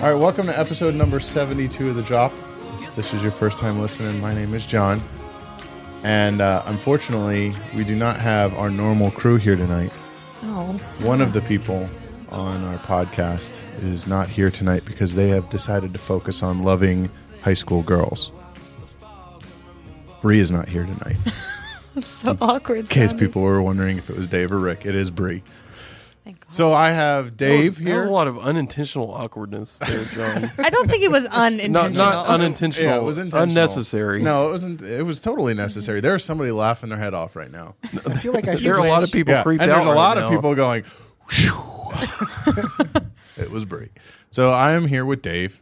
All right, welcome to episode number 72 of The Drop. If This is your first time listening. My name is John. And uh, unfortunately, we do not have our normal crew here tonight. Oh, One of the people on our podcast is not here tonight because they have decided to focus on loving high school girls. Bree is not here tonight. In so awkward. In case sounding. people were wondering if it was Dave or Rick, it is Bree. So I have Dave There was here. a lot of unintentional awkwardness there, John. I don't think it was unintentional. not unintentional. Yeah, it was intentional. unnecessary. No, it wasn't. It was totally necessary. There's somebody laughing their head off right now. I feel like I should. there are a lot of people Yeah, creeped and out. there's a right lot of now. people going. it was Bree. So I am here with Dave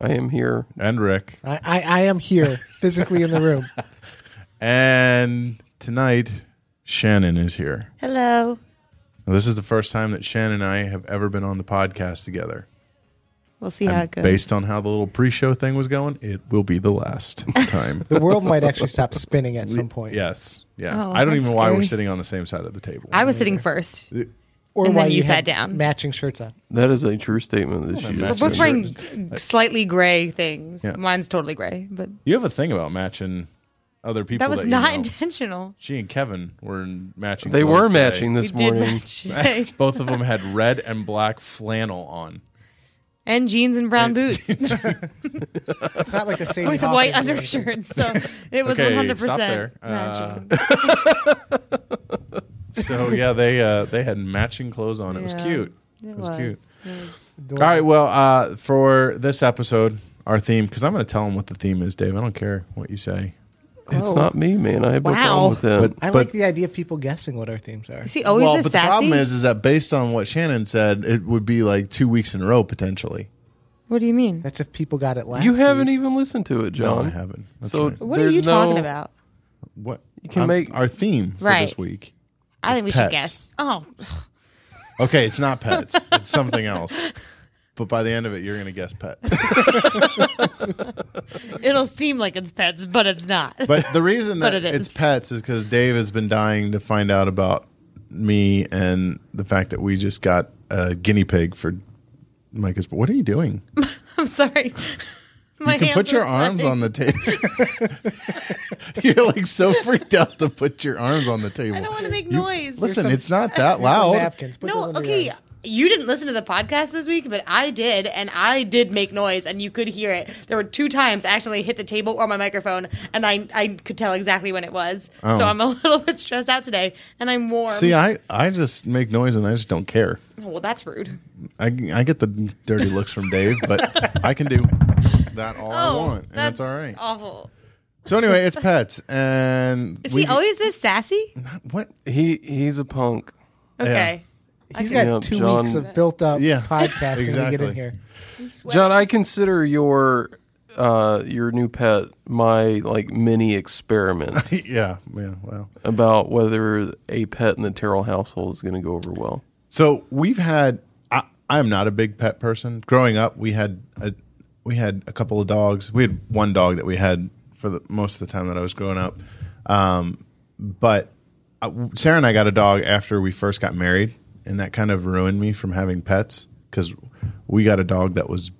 I am here. and Rick, I, I, I am here physically in the room. and tonight Shannon is here. Hello. Now, this is the first time that Shannon and I have ever been on the podcast together. We'll see how And it goes. based on how the little pre-show thing was going, it will be the last time. The world might actually stop spinning at some point. yes, yeah. Oh, I don't that's even know why we're scary. sitting on the same side of the table. I was sitting first. Or And why then you sat down. Matching shirts on. That is a true statement that she We're is. both Sure. wearing slightly gray things. Yeah. Mine's totally gray, but you have a thing about matching other people. that was you not know. intentional. She and Kevin were in matching. They clothes were today. matching this we did morning. match. Both of them had red and black flannel on. and jeans and brown boots It's not like a Sadie with white Hawkins or anything. undershirts. So it was Okay, 100% stop there. Uh, matching. So yeah, they uh, they had matching clothes on. It was Yeah. cute. it, It was, was. cute. It was. All right, well, uh, for this episode, our theme because I'm going to tell them what the theme is, Dave. I don't care what you say. It's Oh. not me, man. I have no Wow. problem with that. But- I like the idea of people guessing what our themes are. Is he always well, this but sassy? the problem is, is that based on what Shannon said, it would be like two weeks in a row potentially. what do you mean? That's if people got it last. you haven't week. even listened to it, No, John. I haven't. That's So right. What are there's you talking about? What You can I'm- make- our theme for Right. this week. I think we should guess. Oh, Okay, it's not pets. it's something else. But by the end of it, you're going to guess pets. it'll seem like it's pets, but it's not. But the reason that it it's is. pets is because Dave has been dying to find out about me and the fact that we just got a guinea pig for Micah's. What are you doing? I'm sorry. My You can put your are arms on the table. You're like so freaked out to put your arms on the table. I don't want to make You- noise. Listen, some- it's not that loud. napkins. Put no, those under your okay. You didn't listen to the podcast this week, but I did, and I did make noise, and you could hear it. There were two times I actually hit the table or my microphone, and I I could tell exactly when it was. Oh. So I'm a little bit stressed out today, and I'm warm. See, I, I just make noise and I just don't care. oh, well, that's rude. I, I get the dirty looks from Dave, but I can do that all I Oh, want, and that's, all right. Awful. So anyway, it's pets, and Is we- he always this sassy? what? He he's a punk. Okay. He's got Yep, two John- weeks of built up Yeah, podcasting to exactly. get in here. John, I consider your uh, your new pet my like mini experiment yeah, yeah. Well, about whether a pet in the Terrell household is going to go over well. so we've had. I, I'm not a big pet person. Growing up, we had a we had a couple of dogs. We had one dog that we had for the most of the time that I was growing up. Um, but uh, Sarah and I got a dog after we first got married, and that kind of ruined me from having pets because we got a dog that was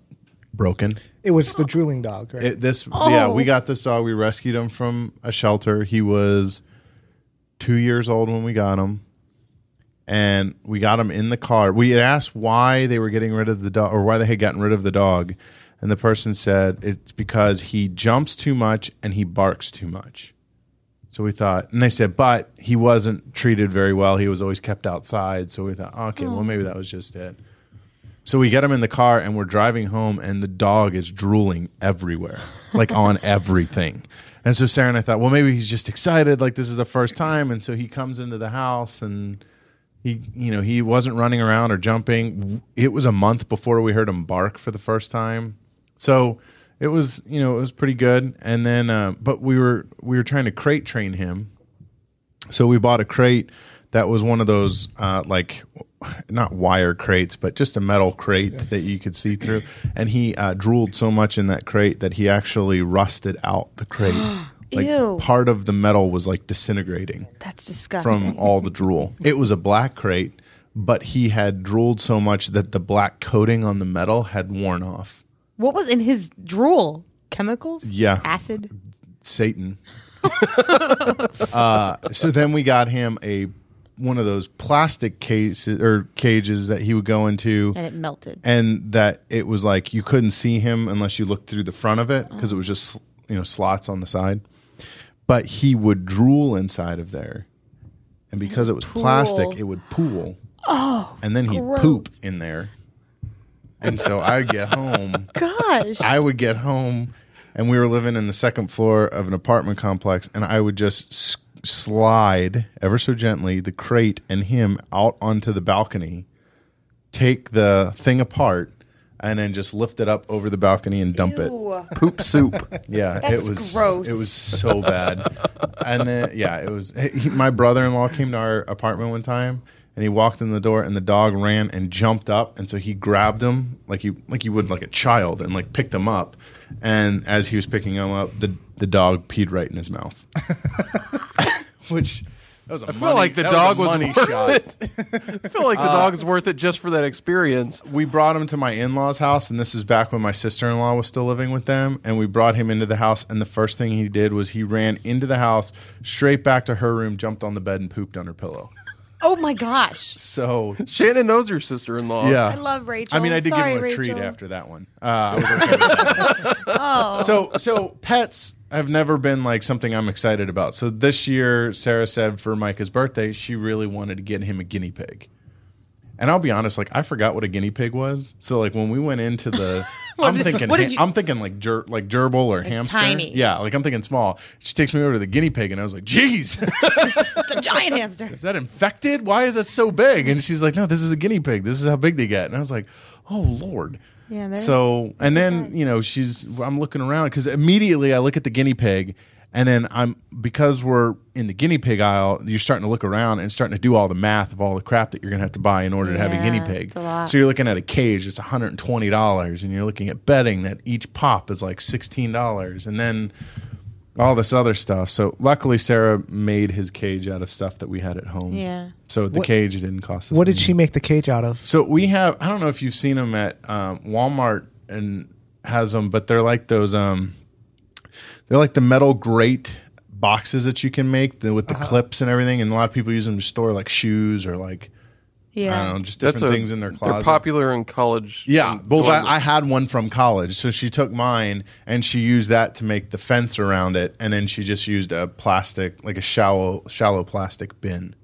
broken. It was the drooling dog, right? It, this yeah, Oh. we got this dog. We rescued him from a shelter. He was two years old when we got him, and we got him in the car. We had asked why they were getting rid of the dog or why they had gotten rid of the dog, and the person said it's because he jumps too much and he barks too much. So we thought, and they said, but he wasn't treated very well. He was always kept outside. So we thought, okay, well hmm. maybe that was just it. So we get him in the car and we're driving home, and the dog is drooling everywhere, like on everything. And so Sarah and I thought, well, maybe he's just excited, like this is the first time. And so he comes into the house and he, you know, he wasn't running around or jumping. It was a month before we heard him bark for the first time. So it was, you know, it was pretty good. And then, uh, but we were we were trying to crate train him. So we bought a crate that was one of those uh, like not wire crates, but just a metal crate that you could see through. And he uh, drooled so much in that crate that he actually rusted out the crate. like Ew. part of the metal was like disintegrating That's disgusting. from all the drool. It was a black crate, but he had drooled so much that the black coating on the metal had worn off. What was in his drool? Chemicals? Yeah. Acid? Satan. uh, so then we got him a one of those plastic cases or cages that he would go into, And it melted. and that it was like you couldn't see him unless you looked through the front of it because it was just you know slots on the side. But he would drool inside of there, and because it was plastic, it would pool. Oh, and then he'd poop in there. And so I would get home. Gosh. I would get home and we were living in the second floor of an apartment complex and I would just s- slide ever so gently the crate and him out onto the balcony, take the thing apart and then just lift it up over the balcony and dump it. Ew. Poop soup. Yeah, That's it was gross. It was so bad. and then yeah, it was he, my brother-in-law came to our apartment one time and he walked in the door and the dog ran and jumped up and so he grabbed him like you like you would like a child and like picked him up and as he was picking him up the the dog peed right in his mouth. Which that was a I feel like the dog was, money worth shot. it. I feel like the uh, dog is worth it just for that experience. we brought him to my in-laws house and this is back when my sister-in-law was still living with them and we brought him into the house and the first thing he did was he ran into the house straight back to her room jumped on the bed and pooped on her pillow Oh my gosh. so Shannon knows her sister-in-law. yeah I love Rachel. I mean, I did Sorry, give him a Rachel. treat after that one. Uh, I was okay with that. Oh. So, so pets have never been like something I'm excited about. So this year, Sarah said for Micah's birthday, she really wanted to get him a guinea pig. And I'll be honest, like I forgot what a guinea pig was. So like when we went into the, I'm did- thinking, ha- you- I'm thinking like ger- like gerbil or hamster. tiny. Yeah, like I'm thinking small. She takes me over to the guinea pig, and I was like, "Geez, It's a giant hamster. is that infected? Why is that so big?" And she's like, "No, this is a guinea pig. This is how big they get." And I was like, "Oh Lord." Yeah, So and then you know she's I'm looking around because immediately I look at the guinea pig and then I'm because we're in the guinea pig aisle you're starting to look around and starting to do all the math of all the crap that you're gonna have to buy in order to have a Yeah, guinea pig. it's a lot. So you're looking at a cage it's 120 dollars and you're looking at betting that each pop is like 16 dollars and then all this other stuff. So luckily Sarah made his cage out of stuff that we had at home. Yeah. So the What- cage didn't cost us. What did anything. she make the cage out of? So we have I don't know if you've seen them at um, Walmart and has them, but they're like those um they're like the metal grate boxes that you can make the, with the uh-huh. clips and everything, and a lot of people use them to store like shoes or like Yeah. I don't know, just That's different a- things in their closet. They're closet. popular in college. Yeah, in well, that, I had one from college, so she took mine and she used that to make the fence around it, and then she just used a plastic, like a shallow, shallow plastic bin.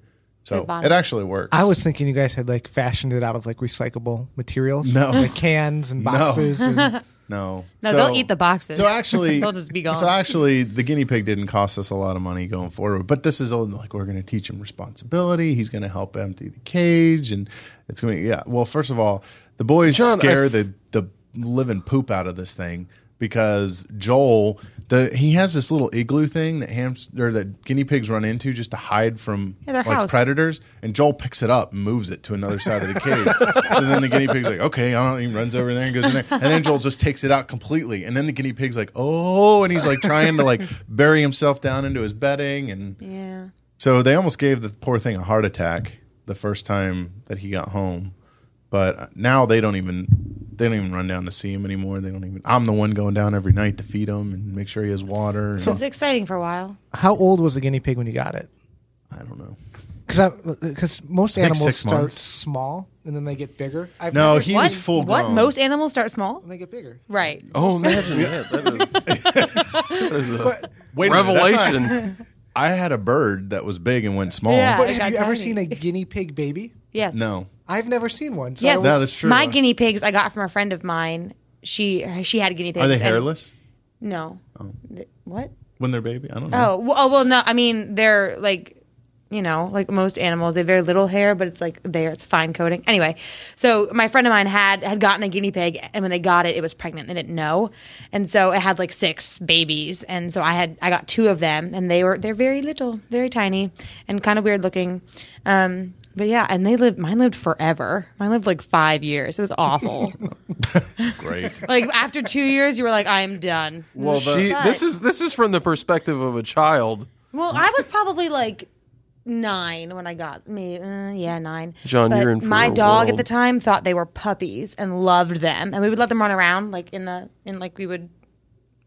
So it actually works. I was thinking you guys had like fashioned it out of like recyclable materials. No. like cans and boxes. And, no, No, So- they'll eat the boxes. So actually, They'll just be gone. So actually, the guinea pig didn't cost us a lot of money going forward. But this is old, like we're going to teach him responsibility. He's going to help empty the cage, and it's going to yeah. Well, first of all, the boys John, scare I- the the living poop out of this thing because Joel the he has this little igloo thing that hams or that guinea pigs run into just to hide from Yeah, like house. predators, and Joel picks it up and moves it to another side of the cage. so then the guinea pig's like, okay, I don't. He runs over there and goes in there, and then Joel just takes it out completely, and then the guinea pig's like, oh, and he's like trying to like bury himself down into his bedding, and yeah. so they almost gave the poor thing a heart attack the first time that he got home. But now they don't even they don't even run down to see him anymore. They don't even. I'm the one going down every night to feed him and make sure he has water. So it's exciting for a while. How old was the guinea pig when you got it? I don't know. Because because most think animals six start months. small and then they get bigger. I've No, never he seen- was full What? grown. Most animals start small? and they get bigger. Right. Oh, imagine that. That is, that is a Wait a minute, that's not- revelation. I had a bird that was big and went small. Yeah. But I have got you ever tiny. seen a guinea pig baby? Yes. No. I've never seen one. So Yes. was- No, that's true. My guinea pigs I got from a friend of mine. She she had guinea pigs. Are they and- hairless no. Th- What? when they're baby? I don't know. Oh well, oh well, no. I mean, they're like you know, like most animals, they have very little hair, but it's like there, it's fine coating. Anyway, so my friend of mine had had gotten a guinea pig, and when they got it, it was pregnant. They didn't know, and so it had like six babies, and so I had I got two of them, and they were they're very little, very tiny, and kind of weird looking. Um, but yeah, and they lived. Mine lived forever. Mine lived like five years. It was awful. Great. like after two years, you were like, I'm done. Well, the, She, But- this is this is from the perspective of a child. Well, I was probably like nine when I got me. Uh, yeah, nine. John, But you're in for my a dog at world. the time thought they were puppies and loved them, and we would let them run around like in the in like we would.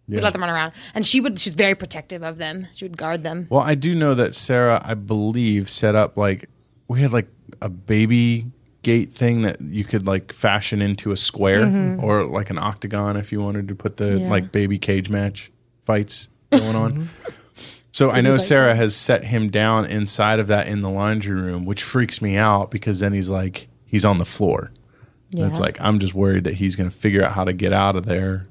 We'd let them run around, and she would. She's very protective of them. She would guard them. Well, I do know that Sarah, I believe, set up like we had like a baby gate thing that you could like fashion into a square or like an octagon if you wanted to put the Mm-hmm. Yeah. like baby cage match fights going on. So I know Sarah has set him down inside of that in the laundry room, which freaks me out because then he's like he's on the floor. And it's like I'm just worried that he's going to figure out how to get out of there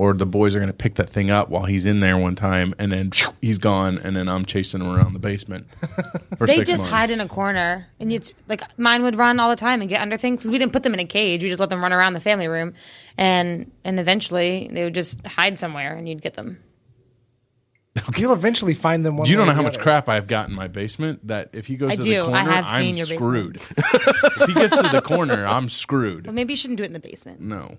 or the boys are going to pick that thing up while he's in there one time and then he's gone and then I'm chasing him around the basement for They six just months. hide in a corner, and it's like mine would run all the time and get under things because we didn't put them in a cage. We just let them run around the family room, and and eventually they would just hide somewhere, and you'd get them. You'll eventually find them one you don't know how much crap I've got in my basement that if he goes I to do. the I corner, have I'm seen your basement. screwed. if he gets to the corner, I'm screwed. But maybe you shouldn't do it in the basement. No.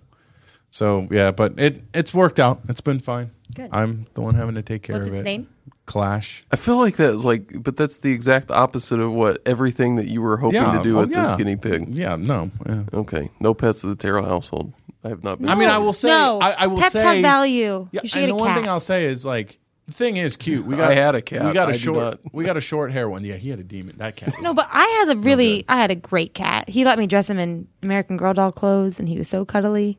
So yeah, but it it's worked out. It's been fine. Good. I'm the one having to take care What's of it. What's its name? Clash. I feel like that's like, but that's the exact opposite of what everything that you were hoping Yeah. to do Oh, with this guinea pig. Yeah. No. yeah. Okay, no pets of the Terrell household. I have not been. I mean, I will say. no, I, I will pets say. have value. Yeah, you should and get the a one thing I'll say is like the thing is cute. We got I had a cat. We got a I short. We got a short hair one. Yeah, he had a demon. That cat. No, but I had a really, I had a great cat. He let me dress him in American Girl doll clothes, and he was so cuddly,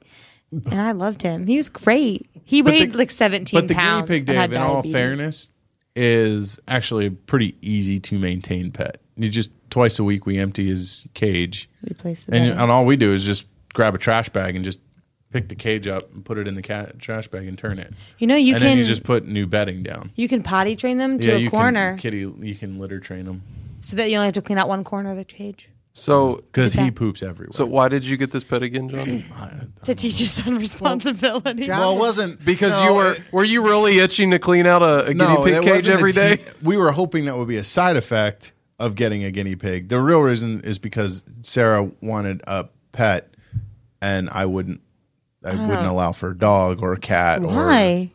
and I loved him. He was great. He But the- weighed like seventeen But the guinea pig, Dave, in all fairness, is actually a pretty easy to maintain pet. You just twice a week we empty his cage, Replace the and, and all we do is just grab a trash bag and just pick the cage up and put it in the cat trash bag and turn it. You know, you and can then you just put new bedding down. you can potty train them to yeah, a you corner, can kitty. You can litter train him so that you only have to clean out one corner of the cage so. Um, because he poops everywhere. So why did you get this pet again, John? to teach your son responsibility. John- well, it wasn't Because no, you were it- were you really itching to clean out a, a guinea pig it cage wasn't a every day? te- we were hoping that would be a side effect of getting a guinea pig. The real reason is because Sarah wanted a pet, and I wouldn't. I wouldn't allow for a dog or a cat. Or, Why?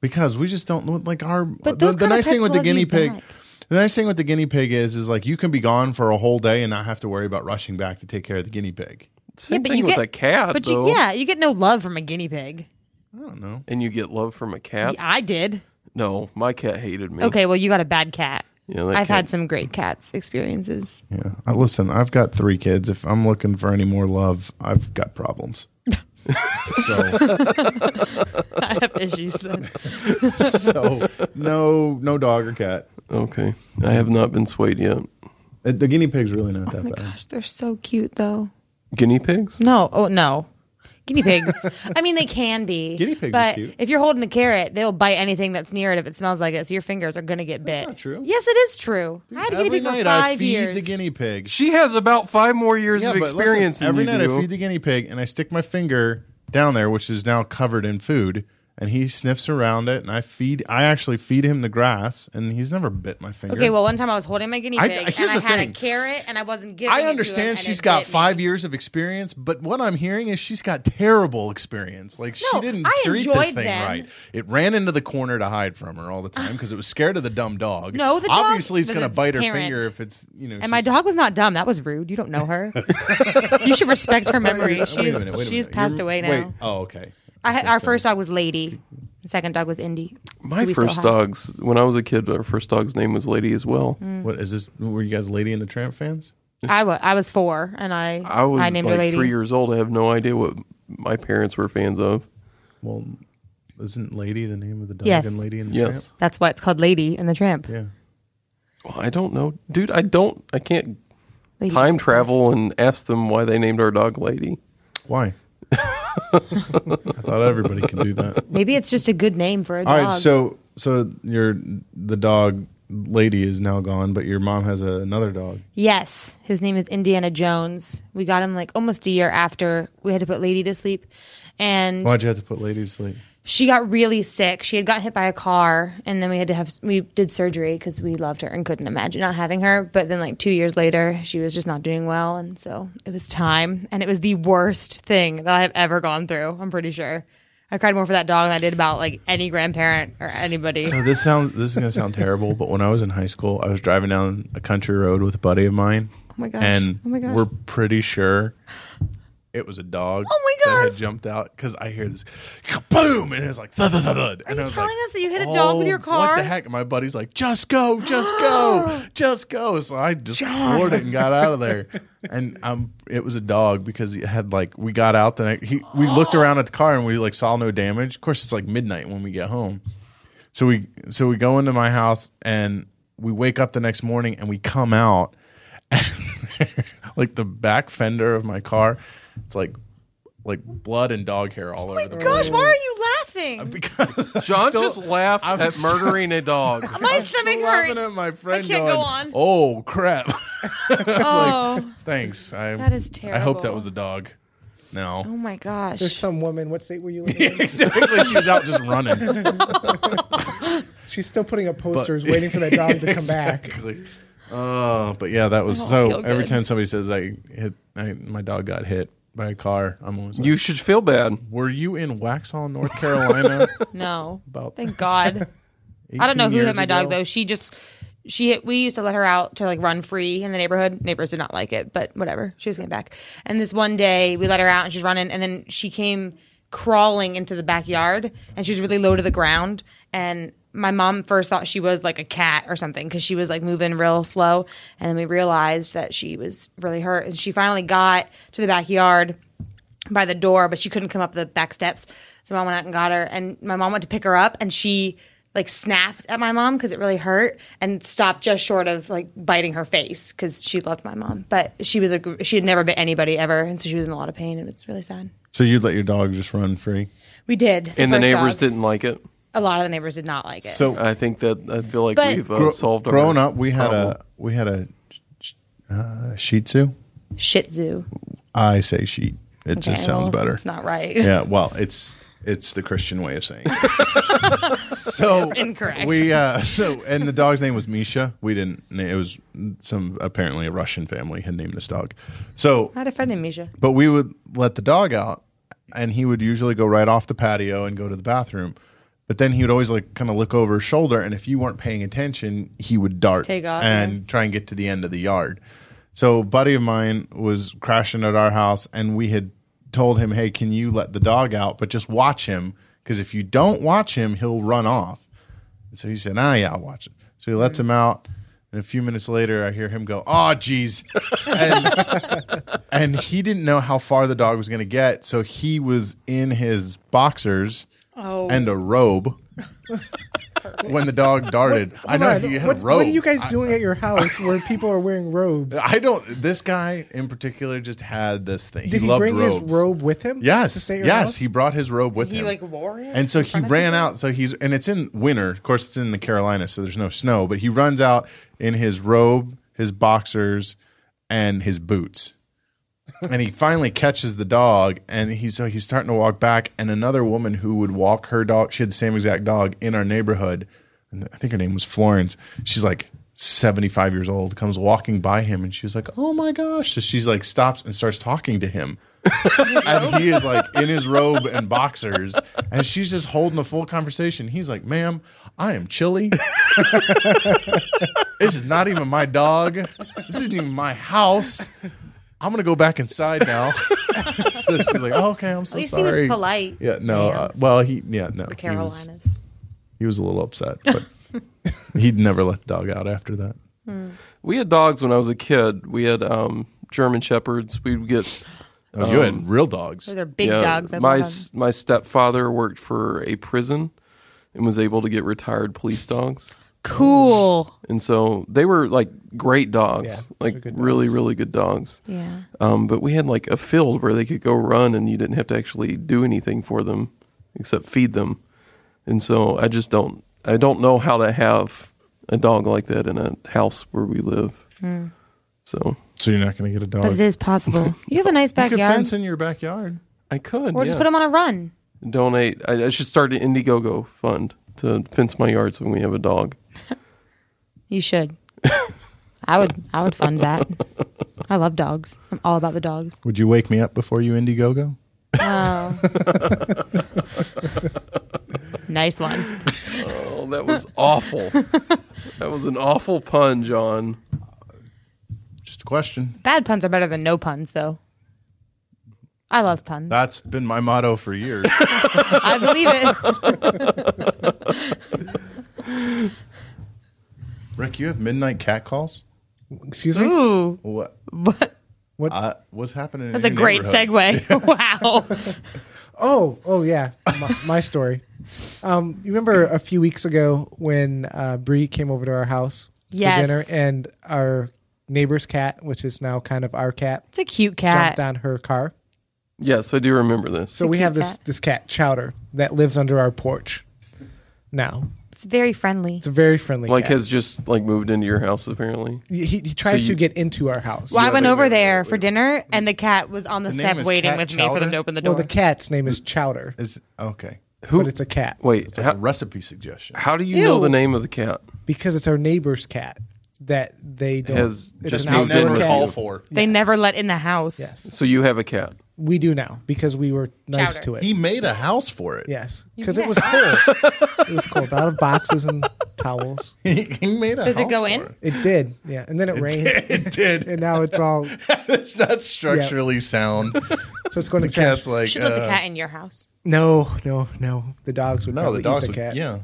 because we just don't like our. But the those the kind of nice thing pets with the love you guinea pig. back. The nice thing with the guinea pig is, is like you can be gone for a whole day and not have to worry about rushing back to take care of the guinea pig. Same but thing you with get a cat, But though. you, yeah, you get no love from a guinea pig. I don't know. And you get love from a cat. I did. No, my cat hated me. Okay, well, you got a bad cat. Yeah, I've cat- had some great cats experiences. Yeah, I, listen, I've got three kids. If I'm looking for any more love, I've got problems. so, I have issues then. so no, no dog or cat. Okay, I have not been swayed yet. Uh, The guinea pig's really not that Oh my bad. gosh, they're so cute though. Guinea pigs? No, oh no. Guinea pigs. I mean, they can be. Guinea pigs are but cute. if you're holding a carrot, they'll bite anything that's near it if it smells like it. So your fingers are gonna get bit. not true. Yes, it is true. I had a guinea Every pig for night five I feed years. the guinea pig. She has about five more years Yeah, of but listen, experience than every you night do. I feed the guinea pig and I stick my finger down there, which is now covered in food, and he sniffs around it, and I feed. I actually feed him the grass, and he's never bit my finger. Okay, well, one time I was holding my guinea I- pig here's and I had thing. a carrot and I wasn't giving. it I to him, understand and she's got bit me. five years of experience, but what I'm hearing is she's got terrible experience. Like she didn't I treat this thing them. right. It ran into the corner to hide from her all the time because it was scared of the dumb dog. No, the dog obviously it's going to bite her parent. finger if it's you know. And my dog was not dumb. That was rude. You don't know her. you should respect her memory. She's minute, wait a she's minute. passed You're- away now. Wait, oh okay. I had, our so- first dog was Lady. The second dog was Indy. My we still first have. dog's when I was a kid. Our first dog's name was Lady as well. Mm. What is this? Were you guys Lady and the Tramp fans? I was I was four, and I I was named her like Lady. three years old. I have no idea what my parents were fans of. Well, isn't Lady the name of the dog Yes. and Lady and the Yes. Tramp? That's why it's called Lady and the Tramp. Yeah. Well, I don't know, dude. I don't. I can't Lady's time the travel and ask them why they named our dog Lady. Why? I thought everybody could do that. Maybe it's just a good name for a dog. All right, so so you're the dog lady is now gone, but your mom has a, another dog. Yes, his name is Indiana Jones. We got him like almost a year after we had to put Lady to sleep, and Why'd you have to put lady to sleep? She got really sick. She had got hit by a car, and then we had to have we did surgery because we loved her and couldn't imagine not having her. But then, like two years later, she was just not doing well, and so it was time. And it was the worst thing that I've ever gone through. I'm pretty sure I cried more for that dog than I did about like any grandparent or anybody. So this sounds this is gonna sound terrible, but when I was in high school, I was driving down a country road with a buddy of mine. Oh my gosh! and oh my gosh! we're pretty sure it was a dog. Oh my god! That had jumped out because I hear this boom, and it's like thud, thud, thud, thud. Are and you I was telling like, us that you hit a dog with "Oh, your car? What the heck? And my buddy's like, just go, just go, just go. So I just floored it and got out of there. And um, it was a dog because it had like we got out the he we looked around at the car and we like saw no damage. Of course, it's like midnight when we get home. So we so we go into my house and we wake up the next morning and we come out and like the back fender of my car, it's like like blood and dog hair all oh over the Gosh, place. why are you laughing? Uh, because John still- just laughed I'm at still- murdering a dog. My I'm stomach still laughing hurts. at my friend I can't going, go on. Oh crap! oh, Thanks. I, That is terrible. I hope that was a dog. No. oh my gosh! There's some woman. What state were you living in? Technically, she was out just running. She's still putting up posters, waiting for that dog to come back. Exactly. Oh, but yeah, that was so. Every time somebody says I hit, I, my dog got hit by a car, I'm always like, You should feel bad. were you in Waxhaw, North Carolina? no, About thank God. I don't know 18 who hit years my dog ago? though. She just she hit, we used to let her out to like run free in the neighborhood. Neighbors did not like it, but whatever. She was getting back. And this one day we let her out and she's running, and then she came crawling into the backyard, and she was really low to the ground. And my mom first thought she was like a cat or something because she was like moving real slow, and then we realized that she was really hurt. And she finally got to the backyard by the door, but she couldn't come up the back steps. So mom went out and got her, and my mom went to pick her up, and she like snapped at my mom because it really hurt, and stopped just short of like biting her face because she loved my mom, but she was a she had never bit anybody ever, and so she was in a lot of pain. And It was really sad. So you'd let your dog just run free? We did, And the neighbors dog. didn't like it. A lot of the neighbors did not like it. So I think that I feel like But- we've uh, gro- solved our growing up, we had problem. a we had a uh, Shih Tzu. Shih Tzu. I say sheet. It Okay, just sounds well, better. It's not right. Yeah, well, it's it's the Christian way of saying. It. so Incorrect. We uh, so and the dog's name was Misha. We didn't. na- It was some apparently a Russian family had named this dog. So, I had a friend named Misha. but we would let the dog out, and he would usually go right off the patio and go to the bathroom. But then he would always like kind of look over his shoulder, and if you weren't paying attention, he would dart Take off, and yeah. try and get to the end of the yard. So, a buddy of mine was crashing at our house, and we had told him, "Hey, can you let the dog out, but just watch him? Because if you don't watch him, he'll run off." And so he said, "Ah, yeah, I'll watch it." So he lets him out, and a few minutes later, I hear him go, "Oh, geez," and, and he didn't know how far the dog was going to get, so he was in his boxers Oh. and a robe. when the dog darted, I know on. he had what, a robe. what are you guys doing at your house where people are wearing robes? I don't. This guy in particular just had this thing. Did he, loved bring robes. his robe with him? to Yes, stay at yes, house? he brought his robe with He him. like wore it, and so he ran out. So he's and it's in winter. Of course, it's in the Carolinas, so there's no snow. But he runs out in his robe, his boxers, and his boots. And he finally catches the dog, and he's so he's starting to walk back. And another woman who would walk her dog, she had the same exact dog in our neighborhood, and I think her name was Florence. She's like 75 years old, comes walking by him, and she's like, "Oh my gosh!" So she's like stops and starts talking to him and he is like in his robe and boxers, and she's just holding a full conversation. He's like, "Ma'am, I am chilly. this is not even my dog. This isn't even my house. I'm gonna go back inside now." so she's like, "Oh, okay, I'm so At least sorry." he was polite. Yeah, no. Man. Uh, well, he yeah no. the he was- Carolinas. He was a little upset, but he'd never let the dog out after that. We had dogs when I was a kid. We had um, German shepherds. We would get Oh, you had Um, real dogs. Those are big yeah, dogs. I my love my stepfather worked for a prison and was able to get retired police dogs. Them. Cool. And so they were like great dogs, Yeah, those like are good really, dogs. really good dogs. Yeah. Um, but we had like a field where they could go run and you didn't have to actually do anything for them except feed them. And so I just don't, I don't know how to have a dog like that in a house where we live. So So you're not going to get a dog. But it is possible. You have a nice backyard. You could backyard. fence in your backyard. I could, Or yeah. just put them on a run. donate. I, I should start an Indiegogo fund to fence my yards when we have a dog. You should. I would. I would fund that. I love dogs. I'm all about the dogs. Would you wake me up before you Indiegogo? Oh. nice one. Oh, that was awful. that was an awful pun, John. Just a question. Bad puns are better than no puns, though. I love puns. That's been my motto for years. I believe it. Rick, you have midnight cat calls? Excuse me. Ooh, What? but Uh, what's happening? in that's a your great segue. wow. Oh, oh yeah, my, my story. Um, you remember a few weeks ago when uh, Bree came over to our house Yes. for dinner, and our neighbor's cat, which is now kind of our cat, It's a cute cat. jumped on her car. Yes, I do remember this. So we have this cat. this cat Chowder that lives under our porch. Now It's very friendly. it's a very friendly like cat. has just like moved into your house apparently. he, he tries So to get into our house. Well, I went over there for dinner, and the cat was on the, The step is waiting Cat with me for them Chowder? to open the door. well, the cat's name is Chowder, Is okay. Who? but it's a cat wait, It's like how, a recipe suggestion. how do you know Ew. the name of the cat? because it's our neighbor's cat that they don't. Has it's just an moved in Never with cat. call you. for. they never let in the house. Yes, So you have a cat. We do now because we were nice Chowder. to it. He made a house for it. Yes, because it was cold. it was cold. Out of boxes and towels. he, he made a Does it house go for in? It, It did, yeah. And then it rained, it did. and now it's all. it's not structurally sound. So it's going to The catch. cat's like, You should let the uh, cat in your house. No, no, no. The dogs would no, probably the dogs eat would. the cat. Yeah,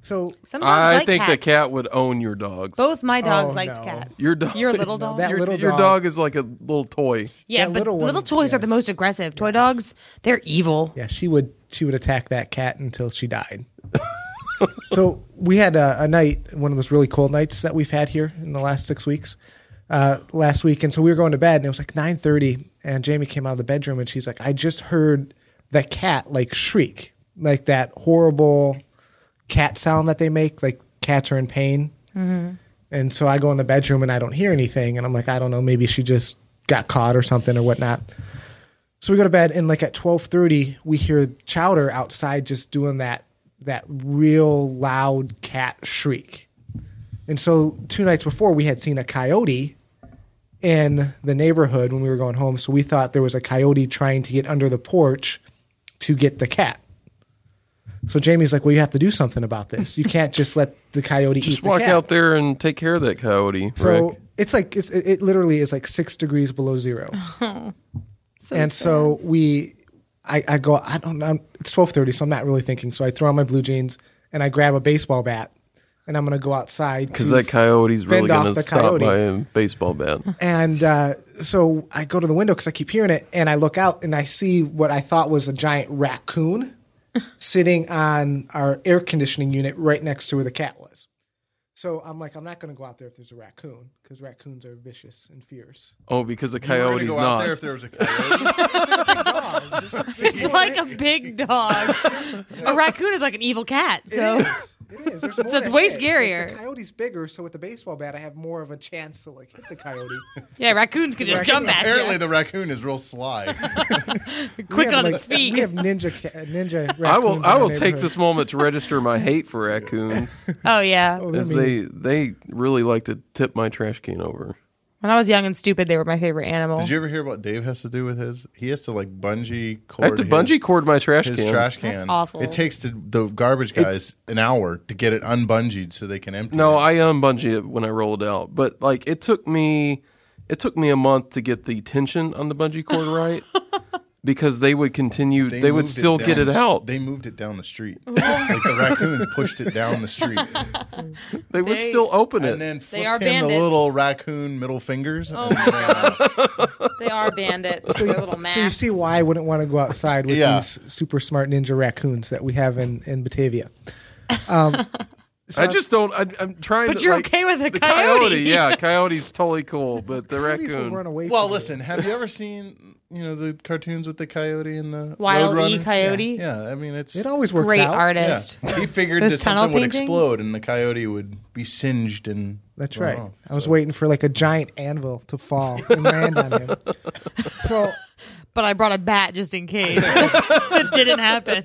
So Some dogs I like think the cat would own your dogs. Both my dogs Oh, liked no. cats. Your dog- Your little dog. that your, little your dog- dog is like a little toy. yeah, that but little little, one, toys are the yes. most aggressive. Toy dogs, they're evil. yeah, she would she would attack that cat until she died. so we had a, a night, one of those really cold nights that we've had here in the last six weeks. Uh, last week, and so we were going to bed, and it was like nine thirty, and Jamie came out of the bedroom, and she's like, "I just heard the cat like shriek, like that horrible cat sound that they make, like cats are in pain." And so I go in the bedroom and I don't hear anything, and I'm like, I don't know, maybe she just got caught or something or whatnot. So we go to bed, and like at twelve thirty, we hear Chowder outside just doing that that real loud cat shriek. And so two nights before, we had seen a coyote in the neighborhood when we were going home. So we thought there was a coyote trying to get under the porch to get the cat. So Jamie's like, "Well, you have to do something about this. You can't just let the coyote Just eat the walk cat." out there and take care of that coyote. So Rick. it's like it's, it it literally is like six degrees below zero. So and so we I, I go i don't know it's 12.30 so i'm not really thinking so i throw on my blue jeans and i grab a baseball bat and i'm going to go outside Because to- that coyote's really going to the stop coyote. by a baseball bat. and uh, so i go to the window because i keep hearing it and i look out and i see what i thought was a giant raccoon sitting on our air conditioning unit right next to where the cat was so i'm like i'm not going to go out there if there's a raccoon because raccoons are vicious and fierce Oh, because a You were gonna coyote's out not. there if there was a coyote. it's like a big dog. a raccoon is like an evil cat. So It is. It is. There's more So it's way hit. scarier. The coyote's bigger, so with the baseball bat, I have more of a chance to like hit the coyote. yeah, raccoons can just jump at Apparently, you the raccoon is real sly. quick We have, on like- its feet. We have ninja ca- ninja. I will. in I will take this moment to register my hate for raccoons, oh yeah. Oh, as mean. they they really like to tip my trash can over. When I was young and stupid, they were my favorite animal. Did you ever hear what Dave has to do with his? He has to like bungee cord. I have to his- bungee cord my trash his can. trash can. That's awful. It takes to the garbage guys an hour to get it unbungeed so they can empty. No, it. I unbungee it when I roll it out, but like it took me, it took me a month to get the tension on the bungee cord right, because they would continue. They, would moved it still get it the- out. They moved it down the street. like the raccoons pushed it down the street They would They- still open it. and then flipped are him the bandits. little raccoon middle fingers. Oh my ran off. They are bandits. Their little masks. So you see why I wouldn't want to go outside with Yeah. these super smart ninja raccoons that we have in in Batavia. Um, So I just don't. I, I'm trying. But to, you're like, okay with a the coyote. Yeah, coyote's totally cool, but the coyotes will raccoon. run away. Well, from you. listen. Have you ever seen you know the cartoons with the coyote and the Wile E. Coyote. Yeah, I mean it's It always works Great out. yeah. artist. He figured Those that tunnel something would paintings? explode and the coyote would be singed and. That's right. off, I was so. waiting for like a giant anvil to fall and land on him. So But I brought a bat just in case. it didn't happen.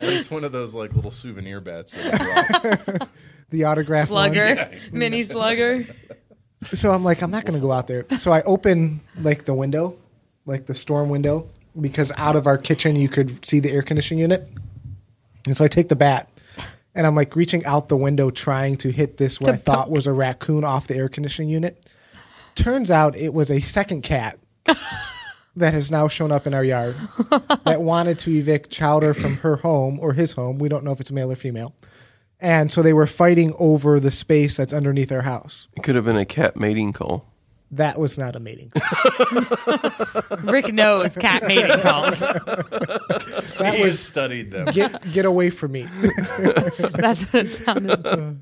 It's one of those like little souvenir bats. That you drop. the autograph one. Slugger, mini slugger. So I'm like, I'm not going to go out there. So I open like the window, like the storm window, because out of our kitchen you could see the air conditioning unit. And so I take the bat and I'm like reaching out the window trying to hit this what I thought was a raccoon off the air conditioning unit. Turns out it was a second cat that has now shown up in our yard that wanted to evict Chowder from her home or his home. We don't know if it's male or female. And so they were fighting over the space that's underneath our house. It could have been a cat mating call. That was not a mating. call. Rick knows cat mating calls. That He was studied them. get get away from me. That's what it sounded.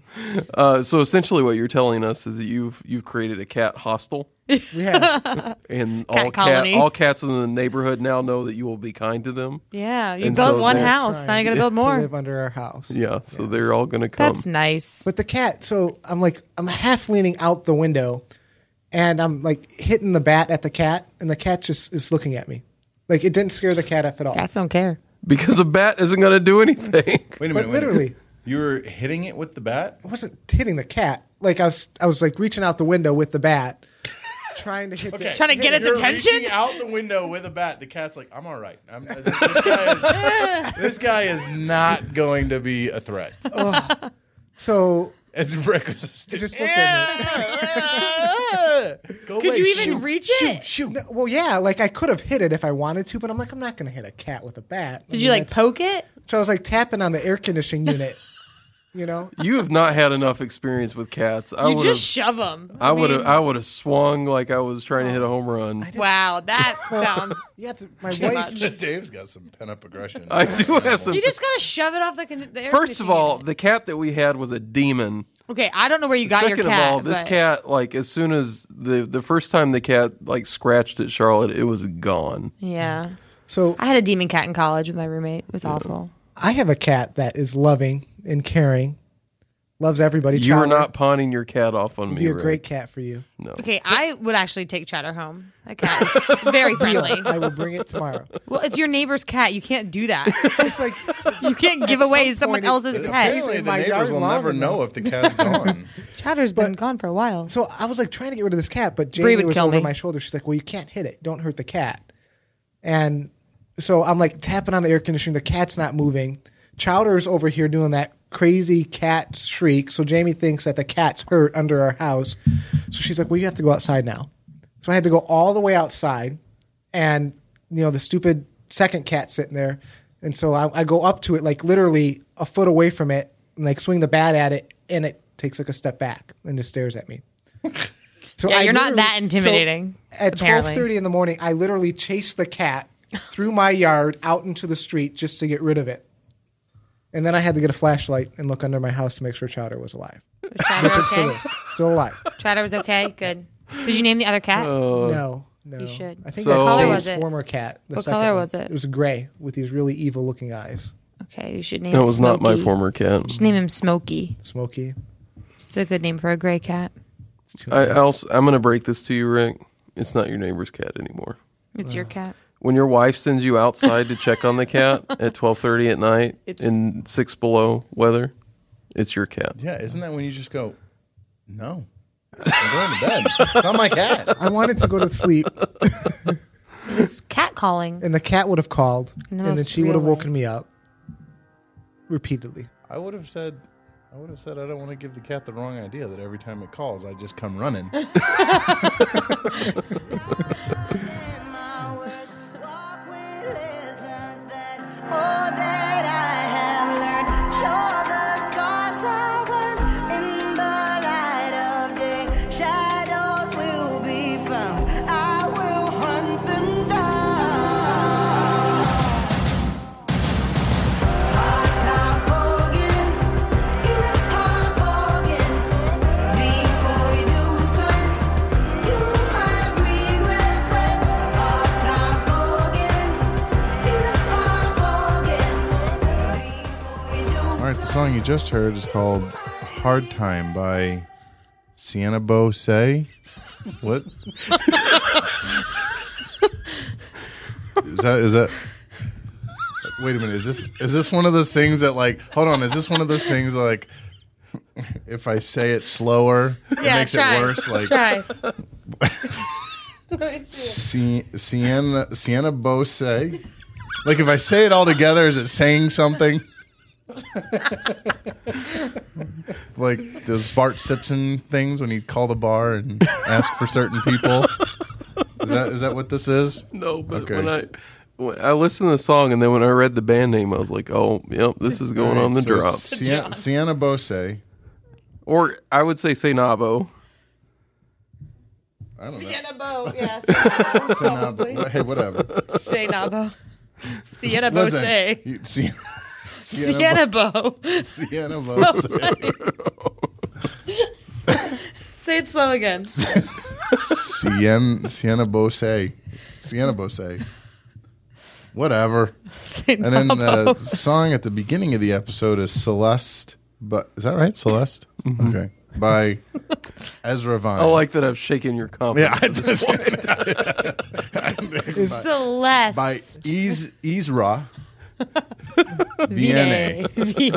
Uh, so essentially, what you're telling us is that you've you've created a cat hostel, We have and all cat colony. all cats in the neighborhood now know that you will be kind to them. Yeah, you And built so one house. Now you got to build to more. live under our house. Yeah, so they're all going to come. That's nice. But the cat, so I'm like I'm half leaning out the window, and I'm like hitting the bat at the cat, and the cat just is looking at me. Like it didn't scare the cat off at all. Cats don't care. because a bat isn't going to do anything. Wait a minute. But wait a literally- minute. you were hitting it with the bat. I wasn't hitting the cat. Like I was, I was like reaching out the window with the bat, trying to hit. the, Trying to get its You're attention? reaching out the window with a bat. The cat's like, "I'm all right. I'm, this, guy is, this guy is not going to be a threat." So As Rick was just, it just looked at me. Go Could away, you even shoot, reach shoot, it? Shoot. No, well, yeah, like I could have hit it if I wanted to, but I'm like, I'm not going to hit a cat with a bat. I Did mean, you like that's- poke it? So I was like tapping on the air conditioning unit. You know, You have not had enough experience with cats. I You just shove them. I would have. I would have swung like I was trying to hit a home run. Wow, that sounds. yeah. th- My wife. Dave's got some pent up aggression. I do have some. You just gotta shove it off the. Con- the air First of all, the cat that we had was a demon. okay, I don't know where you got Second your cat. Second of all, this but- cat, like as soon as the the first time the cat like scratched at Charlotte, it was gone. Yeah, So I had a demon cat in college with my roommate. It was awful. I have a cat that is loving and caring, loves everybody. You are Chowder not pawning your cat off on would me. be a Rick. great cat for you. No. Okay, I would actually take Chatter home. That cat is very friendly. I will bring it tomorrow. Well, it's your neighbor's cat. You can't do that. It's like You can't give away some someone else's it's pet. The my neighbors will long never enough. know if the cat's gone. Chatter's been gone for a while. so. I was like trying to get rid of this cat, but Jamie would was kill over me. my shoulder. She's like, "Well, you can't hit it. Don't hurt the cat." And so I'm like tapping on the air conditioning. The cat's not moving. Chowder's over here doing that crazy cat shriek. So Jamie thinks that the cat's hurt under our house. So she's like, "Well, you have to go outside now." So I had to go all the way outside, and you know the stupid second cat sitting there, and so I, I go up to it like literally a foot away from it, and like swing the bat at it, and it takes like a step back and just stares at me. So Yeah, I you're not that intimidating, So at twelve thirty in the morning, I literally chased the cat through my yard out into the street just to get rid of it. And then I had to get a flashlight and look under my house to make sure Chowder was alive. Was Chatter It still okay? is. Still alive. Chatter was okay. Good. Did you name the other cat? Oh. no. No. You should. I think So- that's What color Dave's was it? former cat. the What second color one. was it? It was gray with these really evil looking eyes. okay, you should name That it was not my Smokey. former cat. Just name him Smokey. Smoky. It's a good name for a gray cat. It's too I, nice. also, I'm going to break this to you, Rick. It's not your neighbor's cat anymore. It's your cat. When your wife sends you outside to check on the cat at 12:30 at night in six below weather, it's your cat. yeah, isn't that when you just go, "No, I'm going to bed. It's not my cat." I wanted to go to sleep, It's cat calling. and the cat would have called, In the and then most she would have real woken me up repeatedly. I would have said, I would have said, I don't want to give the cat the wrong idea that every time it calls, I just come running. Song you just heard is called "Hard Time" by Sienna Bose. What is that? Is that? Wait a minute. Is this is this one of those things that like? Hold on. Is this one of those things like? If I say it slower, it Yeah, makes try. it worse. Like Try. Sie- Sienna Sienna Bose. Like if I say it all together, is it saying something? like those Bart Simpson things when he'd call the bar and ask for certain people. Is that is that what this is? No, but Okay. when I when I listened to the song and then when I read the band name, I was like, "Oh, yep, this is going on the So drop." Sienna, Sienna Bose. Or I would say say Nabo. I don't know. Sienna Bo. Yeah, Sienna Bo. Sienna- Probably. hey, whatever. Say Nabo. Sienna Listen, Bose. you- Sie- Sienna Bo. Sienna Bose. Say it slow again. Sienna Sienna Bose. Sienna Bose. Whatever. Say And then Nabo. the song at the beginning of the episode is Celeste. But is that right? Celeste? Mm-hmm. Okay. By Ezra Vine. I like that I've shaken your confidence. Yeah, I at this point. Celeste. by Ez Ezra Viene.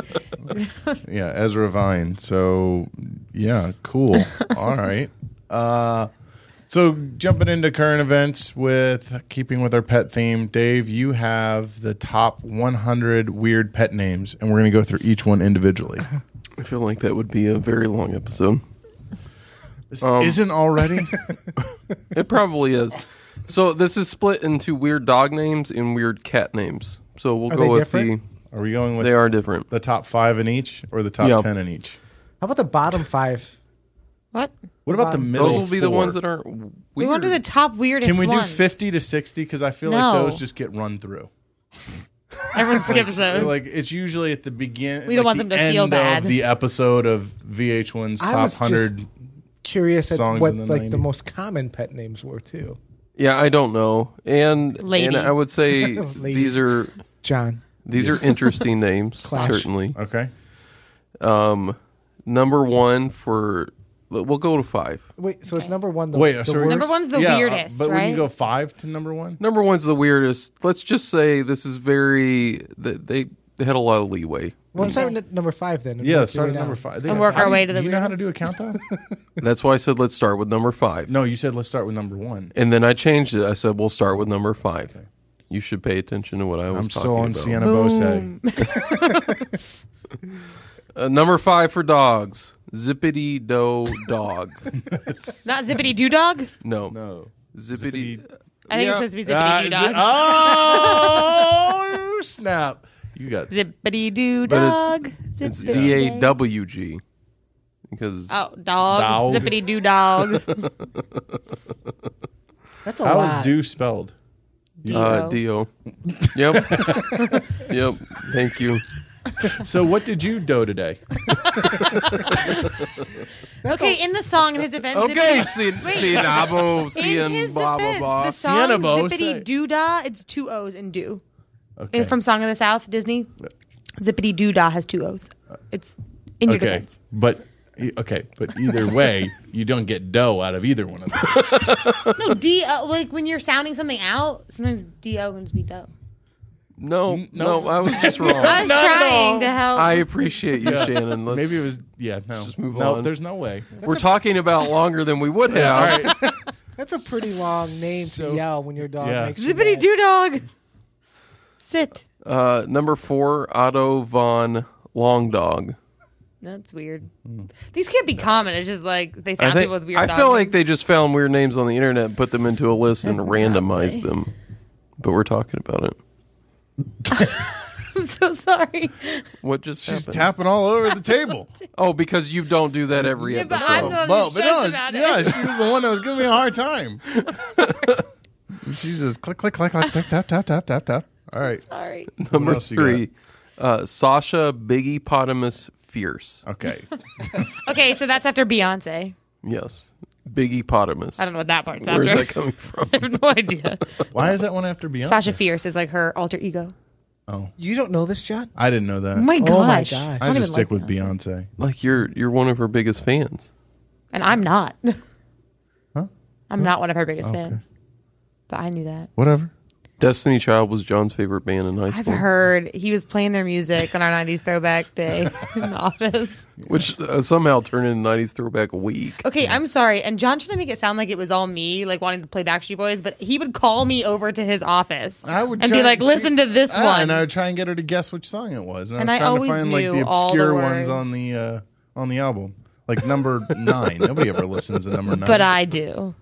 Yeah, Ezra Vine. So yeah, cool. All right. Uh so jumping into current events with keeping with our pet theme, Dave, you have the top 100 weird pet names, and we're going to go through each one individually. I feel like that would be a very long episode. This Um, isn't already. It probably is. So this is split into weird dog names and weird cat names. So we'll Are go they with different? Are we going the. with They are different. the top five in each, or the top Yeah. ten in each? How about the bottom five? what? What about the middle? Those will be the four? ones that aren't. Weird. We want to do the top weirdest Can we do ones. 50 to 60? Because I feel No. like those just get run through. Everyone skips those. Like it's usually at the begin. We don't like want the them to feel end bad. Of the episode of VH1's I top was just- hundred. Curious at Songs what in the like the 90s. most common pet names were too. Yeah, I don't know, and Lady. and I would say Lady. these are John. these are interesting names. Clash. Certainly, Okay. um, number one for we'll go to five. Wait, so it's number one. The, Wait, the so worst? Number one's the yeah, uh, weirdest, but when right? you go five to number one, Number one's the weirdest. Let's just say this is very they they, they had a lot of leeway. Well, let's start at number five then. yeah, start at number down. five. And work our do way to the Do you know how to do a countdown? That's why I said let's start with number five. no, you said let's start with number one. And then I changed it. I said we'll start with number five. You should pay attention to what I was I'm talking still on about. Sienna Bose. Uh, number five for dogs. Zippity do dog. Not Zippity Doo Dog? No. No. Zippity. I think Yeah. it's supposed to be Ah, Zippity is Doo it- Dog. oh snap! You got zippity doo dog. It's D A W G. Because Oh, dog. Dog. Zippity Doo Dog. That's a how lot. is do spelled? Uh, D-O. D O. Yep. yep. Thank you. So what did you do today? Okay, in the song, in his defense. Okay, Zippity- see, see, In seeing his blah, blah, defense, blah. the song Sienna Bose. Zippity Doo Dah, it's two O's in do. Okay. And from Song of the South, Disney, Zippity Doo Dah has two O's. It's in your okay, defense. but okay, but either way, you don't get dough out of either one of those. No, D O, like when you're sounding something out, sometimes D O can just be dough. No, no, I was just wrong. I wrong. was trying to help. I appreciate you, Shannon. Let's, Maybe it was yeah. No, just move on. no, on. there's no way. we're talking about longer than we would have. All right. That's a pretty long name So- to yell when your dog Yeah. makes you Zippity mad. Doo Dog. Sit. Uh, number four, Otto von Long Dog. That's weird. These can't be common. It's just like they found think people with weird I dog feel like names. they just found weird names on the internet, and put them into a list, and randomized them. But we're talking about it. I'm so sorry. What just She's happened? tapping all over the table. oh, because you don't do that every Yeah, but episode. I'm the- Well, but no, about it. yeah, she was the one that was giving me a hard time. And She's just click, click, click, click, tap, tap, tap, tap, tap, tap. All right. Sorry. Number else you got? three, uh, Sasha Biggie Potamus Fierce. Okay. Okay, so that's after Beyonce. Yes, Biggie Potamus. I don't know what that part's Where's after. that coming from? I have no idea. Why is that one after Beyonce? Sasha Fierce is like her alter ego. Oh, You don't know this, John? I didn't know that. Oh my gosh. Oh my gosh. I I don't just even stick like with Beyonce. Beyonce. Like you're you're one of her biggest fans. And I'm not. Huh? I'm not one of her biggest fans. But I knew that. Whatever. Destiny Child was John's favorite band in high school. I've heard he was playing their music on our 90s throwback day in the office. which uh, somehow turned into '90s Throwback Week. Okay, I'm sorry. And John tried to make it sound like it was all me, like wanting to play Backstreet Boys, but he would call me over to his office I would and be like, she- listen to this Ah, one. and I would try and get her to guess which song it was. And, And I I was trying always to find like the knew all the obscure ones on the uh, on the album, like number nine. Nobody ever listens to number nine. but I do.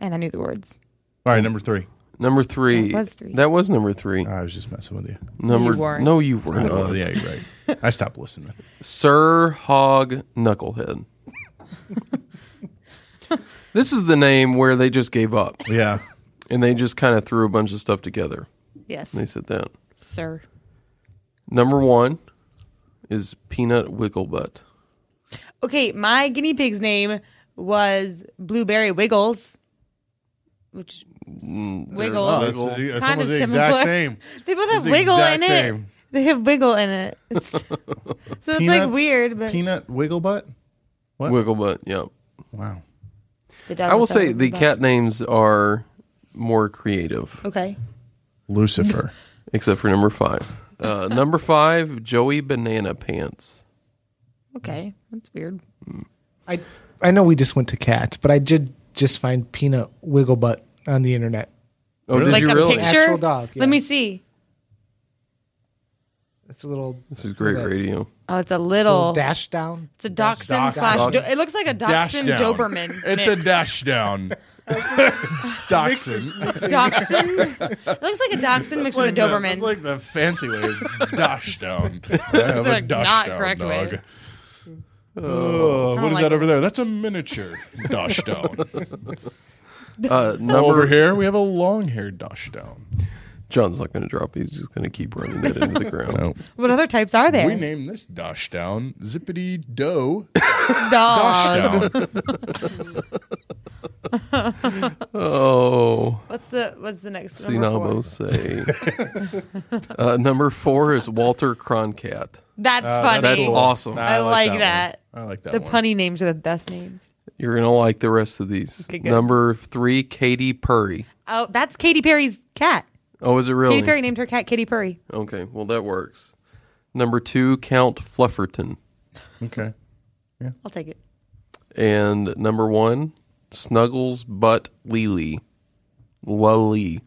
And I knew the words. all right, number three. Number three. That was three. That was number three. I was just messing with you. Number You weren't. no, you were I know, not. Oh, yeah, you're right. I stopped listening. Sir Hog Knucklehead. this is the name where they just gave up Yeah, and they just kind of threw a bunch of stuff together. Yes, They said that. sir. Number one is Peanut Wigglebutt. Okay, my guinea pig's name was Blueberry Wiggles, which wiggle. oh, Wiggle. that's, it's Kind almost of the exact same. They both have the wiggle in it. same. They have wiggle in it. It's, so it's like weird, but peanut wiggle butt. What? Wigglebutt, yep. Wow. The I will say the bad. cat names are more creative, Okay, Lucifer. except for number five. Uh, number five, Joey Banana Pants. okay, that's weird. I I know we just went to cats, but I did just find Peanut Wigglebutt on the internet. Oh, did like you a really? picture. Actual dog, yeah. Let me see. It's a little, This is great that? radio. Oh, it's a little little. dash down. it's a dachshund Dash- slash. Do- it looks like a dachshund Doberman. It's a mix. dash down. Dachshund. Dachshund. it looks like a dachshund mixed with a Doberman. That's like the fancy way of dash down. I have the a dash not down correct way. dog. Oh, oh what is like that it. over there? That's a miniature dash down. Uh, over number here, we have a long-haired dash down. John's not going to drop. He's just going to keep running that into the ground. No. what other types are there? We name this dash down Zippity Doe Dog. dash. Oh, What's the What's the next see number four? say. uh, number four is Walter Croncat. That's funny. That's awesome. I like that. one. I like that The one. punny names are the best names. You're going to like the rest of these. Okay, good. Number three, Katy Perry. Oh, that's Katy Perry's cat. Oh, is it really? Katy Perry named her cat Katy Purry. Okay, well that works. Number two, Count Flufferton, Okay. Yeah. I'll take it. and number one, Snuggles Butt Lily, Lully.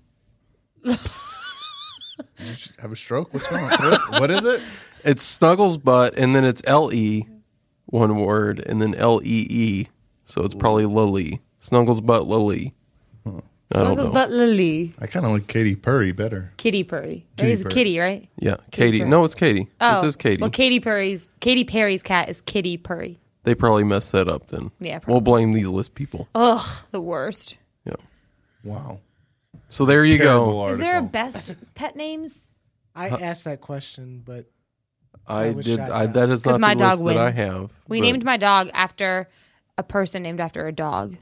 Have a stroke? What's going on? What, what is it? It's Snuggles Butt, and then it's L E, one word, and then L E E. So it's probably Lily. Snuggles Butt Lily. Hmm. I don't Snuggles know. but Lily. I kind of like Katy Perry better. Kitty Purry. Kitty It's a Purry. kitty, right? yeah, Katie. Purry. No, it's Katie. Oh, This is Katie. Well, Katy Perry's Katy Perry's cat is Kitty Purry. They probably messed that up then. Yeah, probably. We'll blame these list people. Ugh, the worst. Yeah. Wow. So there you Terrible go. Is there a article. best pet names? I asked that question, but I I was did. shot I, down. that is Because not my the dog list that I wins. have. We but- named my dog after a person named after a dog.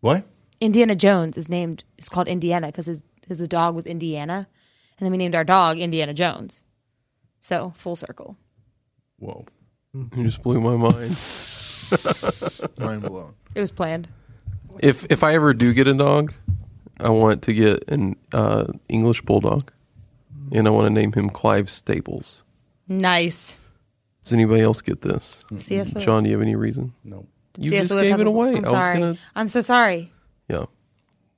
What? Indiana Jones is named is called Indiana because his his dog was Indiana, and then we named our dog Indiana Jones. So full circle. Whoa. You just blew my mind. Mind blown. It was planned. if if I ever do get a dog, I want to get an uh, English bulldog, and I want to name him Clive Staples. Nice. Does anybody else get this? C.S. Lewis. John, do you have any reason? No. You C.S. just Lewis gave it away. I'm sorry. gonna- I'm so sorry. Yeah.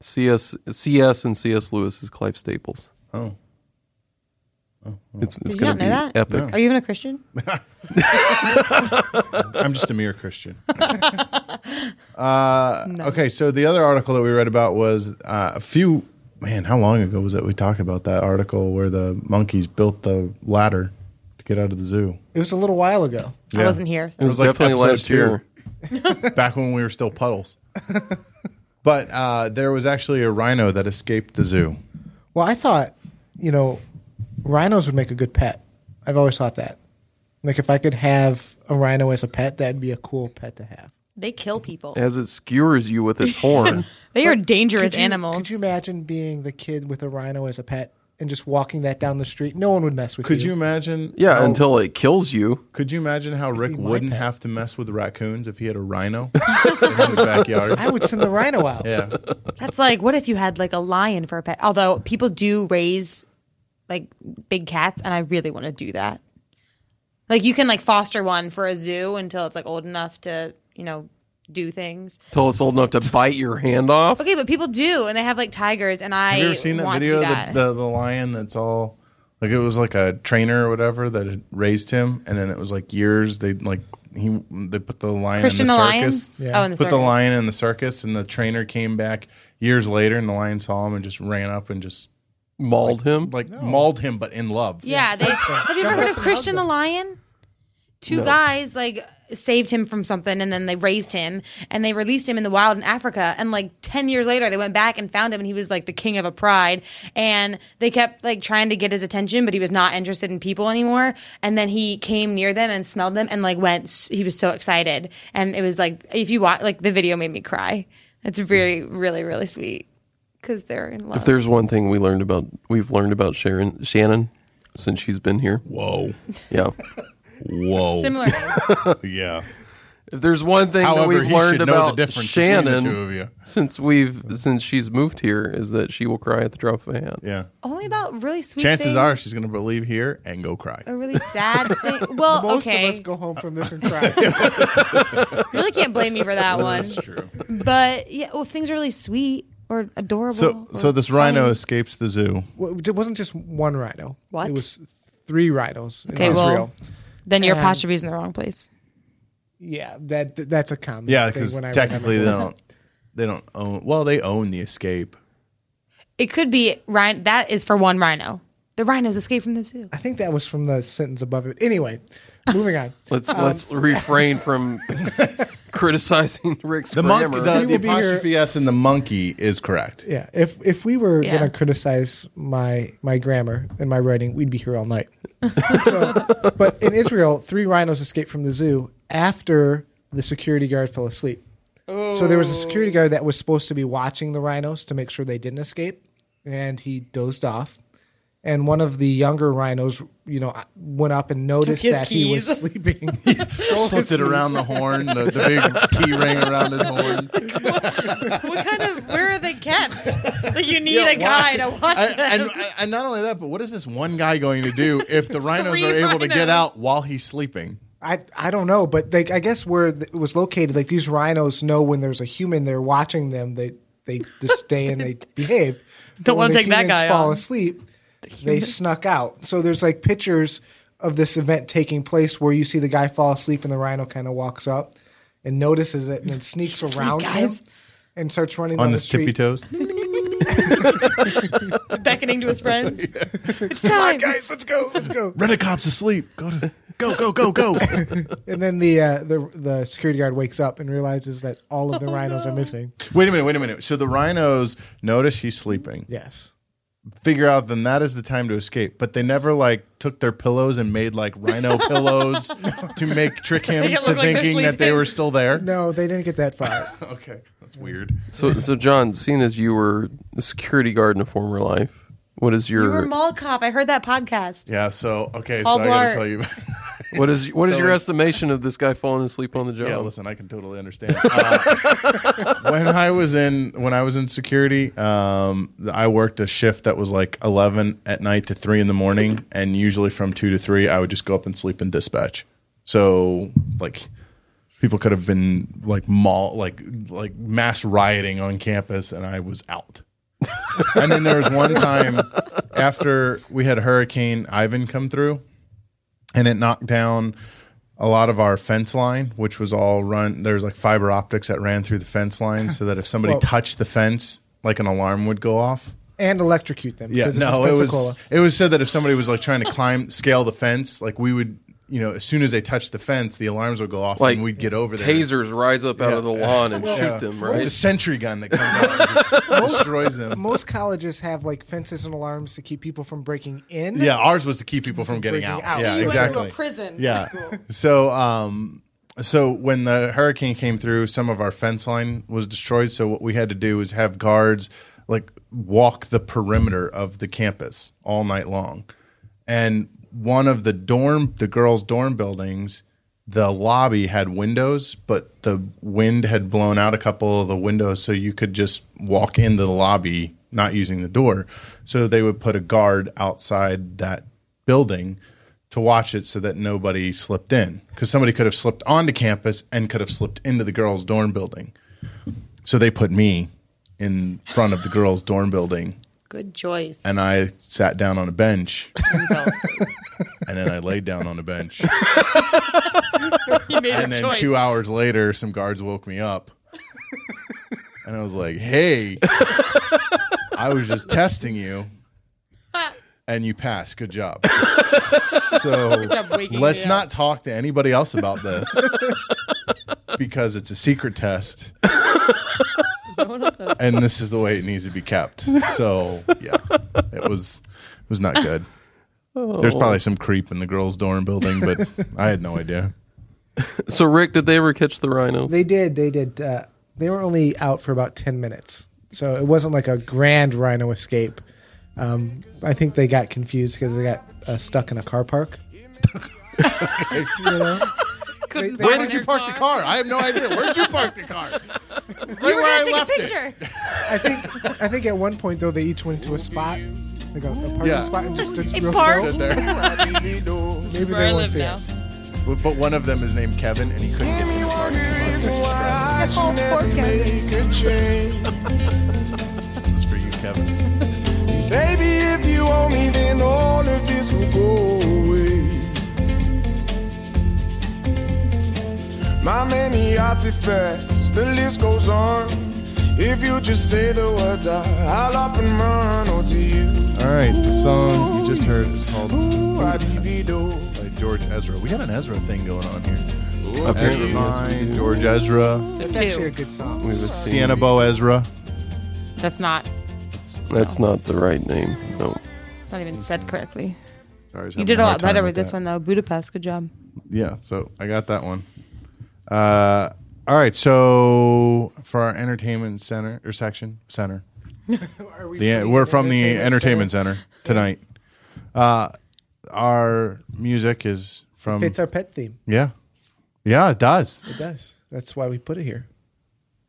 CS CS and CS Lewis is Clive Staples. Oh. It's, it's Did you gonna not know be that? epic. Are you even a Christian? I'm just a mere Christian. uh, Okay, so the other article that we read about was uh, a few. Man, how long ago was it we talked about that article where the monkeys built the ladder to get out of the zoo? it was a little while ago. I wasn't here. It So. was, like definitely episode last two. year. Back when we were still puddles. but uh, there was actually a rhino that escaped the zoo. Well, I thought, you know, rhinos would make a good pet. I've always thought that. Like if I could have a rhino as a pet, that'd be a cool pet to have. They kill people. As it skewers you with its horn. They are dangerous Could you- animals. Could you imagine being the kid with a rhino as a pet and just walking that down the street, no one would mess with you. Could you. you imagine? Yeah, how- until it kills you. Could you imagine how Rick my wouldn't pet. have to mess with raccoons if he had a rhino in his backyard? I would send the rhino out. Yeah. That's like, what if you had like a lion for a pet? Although people do raise like big cats, and I really want to do that. Like you can like foster one for a zoo until it's like old enough to, you know, do things. Till it's old enough to bite your hand off. Okay, but people do, and they have like tigers, and I Have you ever seen that want video to do of that. the, the, the lion that's all like it was like a trainer or whatever that had raised him and then it was like years they like he they put the lion Christian in the the lion. circus. Yeah. Oh, in the put circus. the lion in the circus and the trainer came back years later and the lion saw him and just ran up and just Mauled him. like mauled him but in love. Yeah, they have you ever heard of Christian the Lion? Two No. guys like saved him from something and then they raised him and they released him in the wild in Africa and like 10 years later they went back and found him and he was like the king of a pride and they kept like trying to get his attention but he was not interested in people anymore and then he came near them and smelled them and like went he was so excited and it was like if you watch like the video made me cry it's very really really sweet because they're in love If there's one thing we learned about, we've learned about Sharon Shannon since she's been here. Whoa. Yeah. Whoa. similar names. Yeah. If there's one thing However, that we've learned should know the about Shannon the two of you. since we've since she's moved here is that she will cry at the drop of a hat. Yeah. only about really sweet Chances things. are she's going to believe here and go cry. a really sad thing. Well, Most okay, of us go home from this and cry. really can't blame me for that one. That's true. But yeah, well, if things are really sweet or adorable. So or so this funny- rhino escapes the zoo. Well, it wasn't just one rhino. What? It was three rhinos in Okay, well- Israel. Then your and- apostrophe's in the wrong place. yeah, that that's a common. Yeah, thing because when I technically they remember. don't they don't own. Well, they own the escape. It could be rhino. That is for one rhino. The rhinos escaped from the zoo. I think that was from the sentence above it. Anyway, moving on. Let's Um, let's refrain from criticizing Rick's The grammar. monkey, the, the will be here- apostrophe s in the monkey is correct. Yeah, if if we were Yeah. going to criticize my my grammar and my writing, we'd be here all night. so, but in Israel, three rhinos escaped from the zoo after the security guard fell asleep. So there was a security guard that was supposed to be watching the rhinos to make sure they didn't escape, and he dozed off. And one of the younger rhinos, you know, went up and noticed his that he was keys. sleeping. Slipped it around the horn, the, the big key ring around his horn. What kind of? Where are they kept? Like you need Yeah, a guy why- to watch and, them. and, and not only that, but what is this one guy going to do if the rhinos are able to get out while he's sleeping? I I don't know, but they, I guess where it was located, like these rhinos know when there's a human there watching them, they they just stay and they behave. Don't wanna take that guy Fall on. asleep. They snuck out. So there's like pictures of this event taking place where you see the guy fall asleep and the rhino kind of walks up and notices it and then sneaks asleep, around guys. him and starts running On down the his tippy street. toes? beckoning to his friends. It's time. Guys, let's go, let's go. Rent-A-Cop's asleep. Go to go go go go. And then the uh, the the security guard wakes up and realizes that all of the rhinos are missing. wait a minute. Wait a minute. So the rhinos notice he's sleeping. Yes. Figure out then that is the time to escape. But they never like took their pillows and made like rhino pillows to make trick him Make it to look like they're thinking that they sleeping. were still there. No, they didn't get that far. Okay, that's weird. so so John, seeing as you were a security guard in a former life, what is You were your mall cop. I heard that podcast. Yeah. So okay. Paul so I got to tell you. what is what is So your estimation of this guy falling asleep on the job? Yeah, listen, I can totally understand. Uh, when I was in when I was in security, um, I worked a shift that was like eleven at night to three in the morning, and usually from two to three, I would just go up and sleep in dispatch. So like. People could have been like mall, like like mass rioting on campus, and I was out. And then there was one time after we had Hurricane Ivan come through, and it knocked down a lot of our fence line, which was all run. There's like fiber optics that ran through the fence line, so that if somebody touched the fence, like an alarm would go off. and electrocute them. Yeah, no, it was it was said that if somebody was like trying to climb scale the fence, like we would, you know, as soon as they touched the fence, the alarms would go off, Like and we'd get over there. Tasers rise up out Yeah. of the lawn and Yeah. shoot them, right? It's a sentry gun that comes out and just destroys them. Most colleges have like fences and alarms to keep people from breaking in. Yeah, ours was to keep people from getting out. out. Yeah, You went to a exactly. prison. Yeah. So, um, so when the hurricane came through, some of our fence line was destroyed. So what we had to do was have guards like walk the perimeter of the campus all night long. And one of the dorm, the girls' dorm buildings, the lobby had windows, but the wind had blown out a couple of the windows, so you could just walk into the lobby not using the door. So they would put a guard outside that building to watch it so that nobody slipped in because somebody could have slipped onto campus and could have slipped into the girls' dorm building. So they put me in front of the girls' dorm building Good choice. and I sat down on a bench And fell asleep. and then I laid down on a bench. you made And a then choice. two hours later, some guards woke me up. And I was like, hey, I was just testing you. And you passed. Good job. So job waking let's me not talk to anybody else about this because it's a secret test. And this is the way it needs to be kept. So yeah, it was it was not good. There's probably some creep in the girls' dorm building, but I had no idea. So, Rick, did they ever catch the rhino? They did. They did. Uh, they were only out for about ten minutes, so it wasn't like a grand rhino escape. Um, I think they got confused because they got uh, stuck in a car park. you know, Couldn't They- Where did you their park the car? I have no idea. Where did you park the car? Right You were where I gonna take a left it. picture. I think. I think at one point though, they each went to a spot, like a, a parking Yeah. spot, and just stood It's real parked. still. There. Maybe they won't see now. us. But but one of them is named Kevin, and he couldn't get to the parking spot. So she. Oh, poor Kevin. It was for you, Kevin. Baby, if you owe me, then all of this will go My many artifacts, the list goes on. If you just say the words, I, I'll up and run on to you. All right, the song you just heard is called Ba-dee-dee-do. by George Ezra. We got an Ezra thing going on here. Ezra Apparently, yes, Vine. George Ezra, It's Two. actually a good song. We have a Sienna theme. Bo Ezra. That's not. That's not the right name. No. It's not even said correctly. Sorry, I was You having did a hard lot time better with this that. one though. Budapest. Good job. Yeah, so I got that one. Uh, all right, so for our entertainment center or section center, Are we the, we're from the Entertainment entertainment Center? center tonight. Uh, our music is from Fits our pet theme. yeah, yeah, it does. It does. That's why we put it here.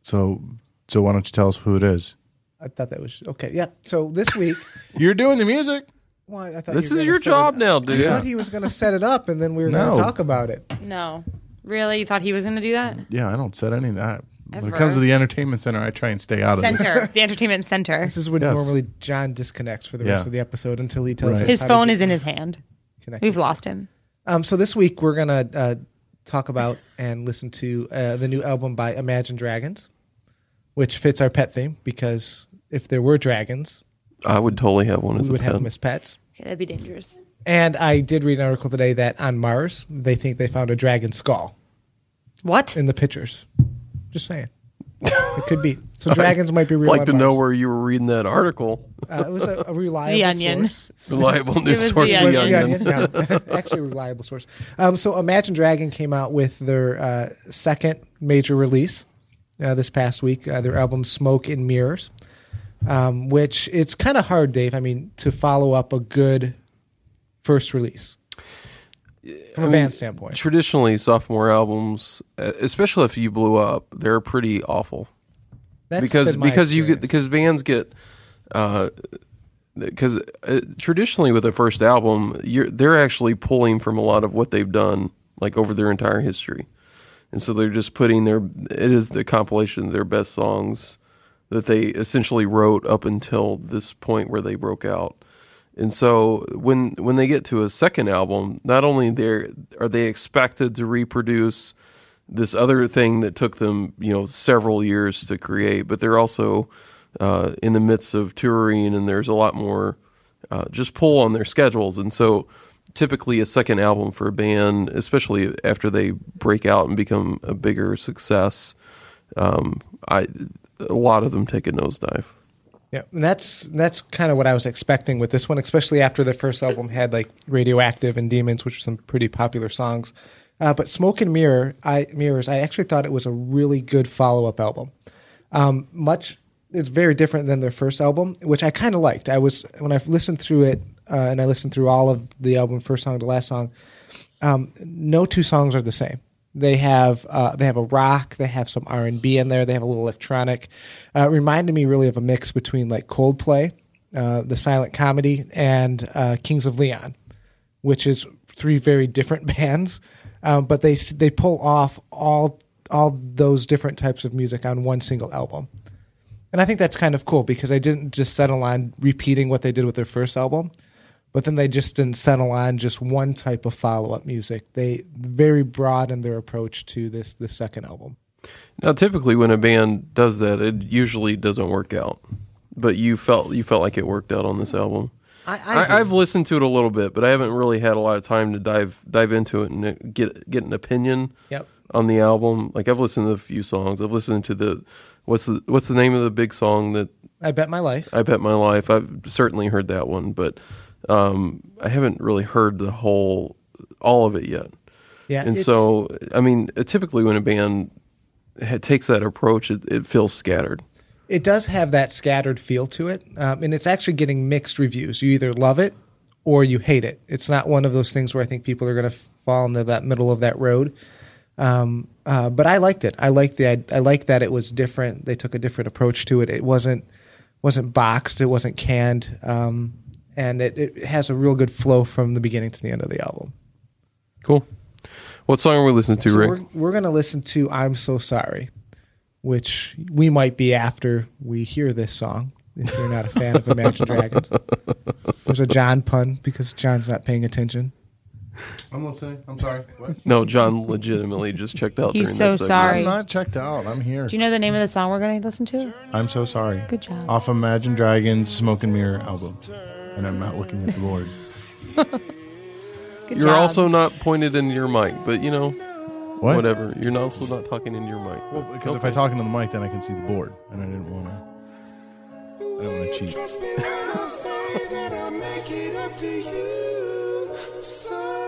So, so why don't you tell us who it is? I thought that was okay. Yeah. So this week, You're doing the music. well, I thought This is your job up. now, I dude. thought he was going to set it up, and then we were No. going to talk about it. No, really? You thought he was going to do that? Yeah, I don't set any of that. When it comes to the entertainment center, I try and stay out of this. Center, the entertainment center. This is when Yes. normally John disconnects for the rest Yeah. of the episode until he tells Right. us His how to phone get is in his hand. connected. We've lost him. Um, so this week we're gonna uh, talk about and listen to uh, the new album by Imagine Dragons, which fits our pet theme because if there were dragons, I would totally have one as we a would have pet. them as pets. Okay, that'd be dangerous. And I did read an article today that on Mars they think they found a dragon skull What? in the pictures. Just saying, it could be. So dragons might be real. like on to know where you were reading that article. uh, it was a, a reliable The Onion. source. Reliable news was source. The The Onion. the Onion. Onion? No, actually a reliable source. Um, so Imagine Dragon came out with their uh, second major release uh, this past week. Uh, their album Smoke and Mirrors, um, which it's kind of hard, Dave. I mean, to follow up a good first release from a mean, band standpoint. Traditionally, sophomore albums, uh, especially if you blew up, they're pretty awful. That's because because you get because bands get because uh, traditionally with a first album you're they're actually pulling from a lot of what they've done like over their entire history and so they're just putting their it is the compilation of their best songs that they essentially wrote up until this point where they broke out and so when when they get to a second album not only they are they expected to reproduce this other thing that took them, you know, several years to create, but they're also uh, in the midst of touring, and there's a lot more uh, just pull on their schedules, and so typically a second album for a band, especially after they break out and become a bigger success, um, I a lot of them take a nosedive. Yeah, and that's that's kind of what I was expecting with this one, especially after the first album had like "Radioactive" and "Demons," which were some pretty popular songs. Uh, but Smoke and Mirror, I Mirrors, I actually thought it was a really good follow up album. Um, much it's very different than their first album, which I kind of liked. I was when I listened through it, uh, and I listened through all of the album, first song to last song. Um, no two songs are the same. They have uh, they have a rock, they have some R and B in there, they have a little electronic. Uh, reminded me really of a mix between like Coldplay, uh, the silent comedy, and uh, Kings of Leon, which is three very different bands, um, but they they pull off all all those different types of music on one single album. And I think that's kind of cool because they didn't just settle on repeating what they did with their first album, but then they just didn't settle on just one type of follow up music. They very broadened their approach to this the second album. Now, typically, when a band does that, it usually doesn't work out. But you felt you felt like it worked out on this album. I, I, I've listened to it a little bit, but I haven't really had a lot of time to dive dive into it and get get an opinion Yep. on the album. Like I've listened to a few songs. I've listened to the what's the what's the name of the big song that I bet my life. I bet my life. I've certainly heard that one, but um, I haven't really heard the whole all of it yet. Yeah, And so, I mean, typically when a band ha- takes that approach, it, it feels scattered. it does have that scattered feel to it, um, and it's actually getting mixed reviews. You either love it or you hate it. It's not one of those things where I think people are going to fall into that middle of that road. Um, uh, but I liked it. I liked the. I, I liked that it was different. They took a different approach to it. It wasn't wasn't boxed. It wasn't canned. Um, and it, it has a real good flow from the beginning to the end of the album. Cool. What song are we listening to, So Rick? we're, we're going to listen to "I'm So Sorry," which we might be after we hear this song. If you're not a fan of Imagine Dragons, there's a John pun because John's not paying attention. I'm listening. I'm sorry. What? No, John legitimately just checked out. He's during that so sorry. I'm not checked out. I'm here. Do you know the name of the song we're going to listen to? I'm so sorry. Good job. Off Imagine Dragons Smoke and Mirror album. And I'm not looking at the board. Good You're job. also not pointed into your mic, but you know, What? whatever. You're also not talking into your mic. Well, because if I talk into the mic, then I can see the board, and I didn't want to. I don't want to cheat. Trust me when I say that I'll make it up to you somehow.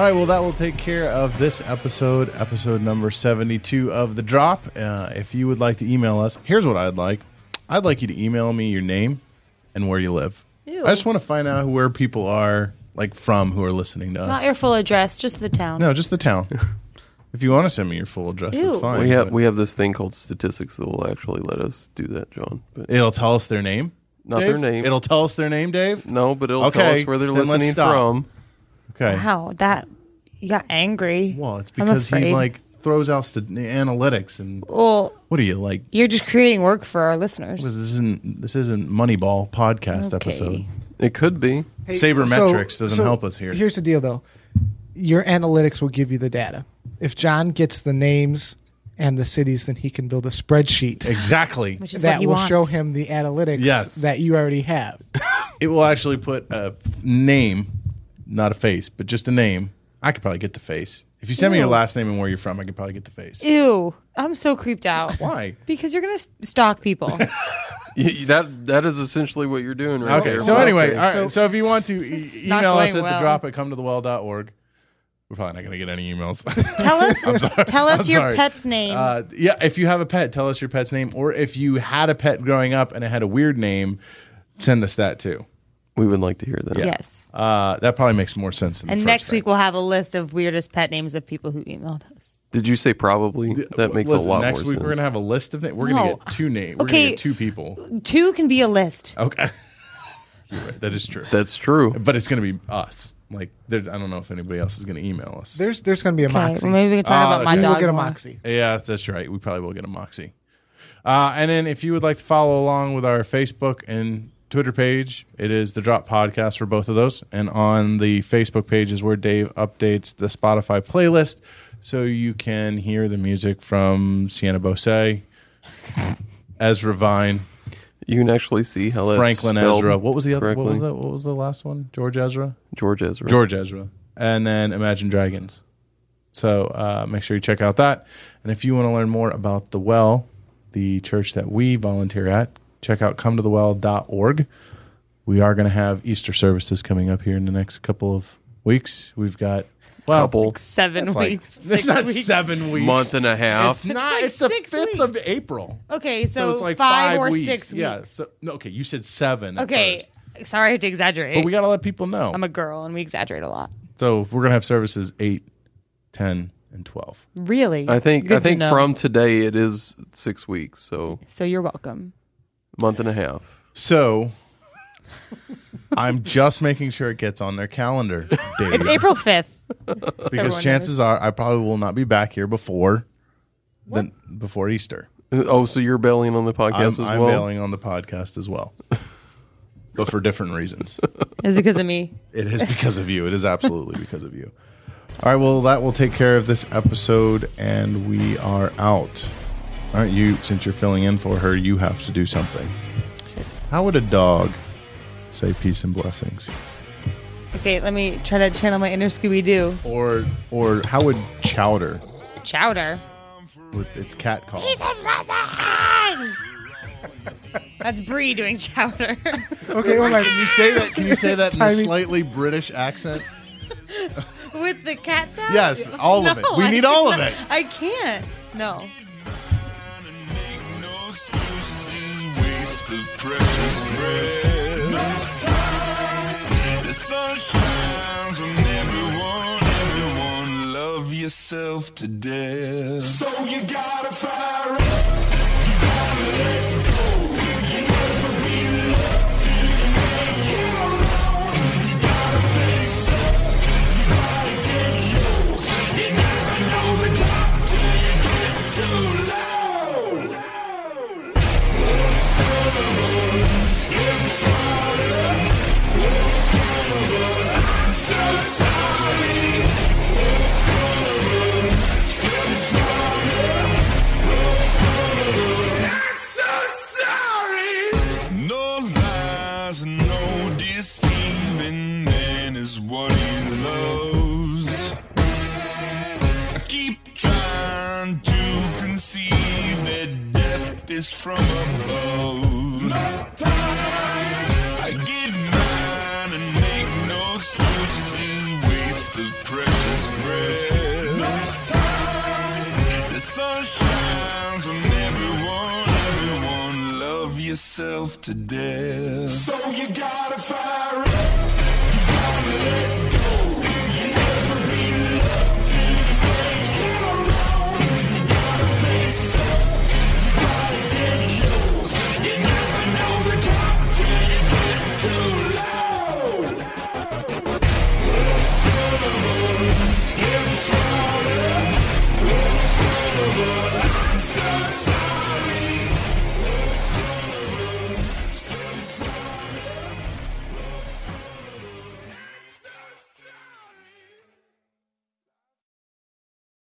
All right, well, that will take care of this episode, episode number 72 of The Drop. Uh, if you would like to email us, here's what I'd like I'd like you to email me your name and where you live. Ew. I just want to find out where people are, like, from who are listening to us. Not your full address, just the town. no, just the town. if you want to send me your full address, Ew. it's fine. We have but we have this thing called statistics that will actually let us do that, John. But it'll tell us their name. Not Dave? their name. It'll tell us their name, Dave. no, but it'll tell us where they're then let's listening stop. from. Okay. Wow, that you got angry. Well, it's I'm because he afraid. like throws out st- analytics and Well, what are you like? you're just creating work for our listeners. This isn't this isn't Moneyball podcast Okay. episode. It could be. Sabermetrics doesn't help us here. Here's the deal, though. Your analytics will give you the data. If John gets the names and the cities, then he can build a spreadsheet Exactly. Which is what that he will wants. show him the analytics Yes. that you already have. It will actually put a f- name, not a face, but just a name. I could probably get the face. If you send me your last name and where you're from, I could probably get the face. Ew, I'm so creeped out. Why? Because you're gonna s- stalk people. Y- That that is essentially what you're doing right Okay. there. So anyway, all right, So- so, if you want to e- not email us going at the well. drop at come to the well.org. We're probably not going to get any emails. tell us, tell us I'm your sorry. pet's name. Uh, yeah, if you have a pet, tell us your pet's name, or if you had a pet growing up and it had a weird name, send us that too. We would like to hear that. Yes. Uh, that probably makes more sense. Than the And first next thing. week we'll have a list of weirdest pet names of people who emailed us. Did you say probably? That makes Listen, a lot next week sense. we're gonna have a list of names. We're No. gonna get two names. We're Okay. gonna get two people. Two can be a list. Okay, right. that is true. That's true. but it's gonna be us. Like, there, I don't know if anybody else is gonna email us. There's there's going to be a Okay, moxie. well, maybe we can talk Uh, about my maybe Maybe dog. we'll get a more. moxie. Yeah, that's right. We probably will get a moxie. Uh, and then if you would like to follow along with our Facebook and Twitter page, it is the Drop Podcast for both of those. And on the Facebook page is where Dave updates the Spotify playlist so you can hear the music from Sienna Bose, Ezra Vine, You can actually see how that's Franklin Ezra. What was the other? What was that? What was the last one? George Ezra. George Ezra. George Ezra, and then Imagine Dragons. So uh, make sure you check out that. And if you want to learn more about the Well, the church that we volunteer at, check out cometothewell.org. We are going to have Easter services coming up here in the next couple of weeks. We've got well, Couple Seven it's like- weeks. it's not weeks. seven weeks. month and a half. It's not. like It's, the six fifth weeks. of April. Okay, so, So, it's like five, five, or weeks. six weeks. Yeah. So, no, okay, you said seven. at okay, first. sorry to exaggerate. but we got to let people know. I'm a girl and we exaggerate a lot. so we're gonna have services 8, 10, and twelve. Really? I think Good I think know. from today it is six weeks, so So you're welcome. Month and a half. So I'm just making sure it gets on their calendar, Dave. It's April 5th. because everyone chances are I probably will not be back here before then before Easter. Uh, oh, so you're bailing on the podcast I'm, as I'm well? bailing on the podcast as well. but for different reasons. Is it because of me? It is because of you. It is absolutely because of you. All right, well that will take care of this episode and we are out. All right, you since you're filling in for her, you have to do something. How would a dog say peace and blessings? Okay, let me try to channel my inner Scooby Doo. Or or how would Chowder Chowder. with its cat call? Peace and blessings. That's Bree doing chowder. Okay, hold on. Can you say that? Can you say that in a Tiny- slightly British accent? With the cat sound? Yes, all of it. No, We I need all of it. I can't. No. No of precious breath. The sun shines on everyone, everyone. Love yourself to death. So you gotta fire yourself to death. So you gotta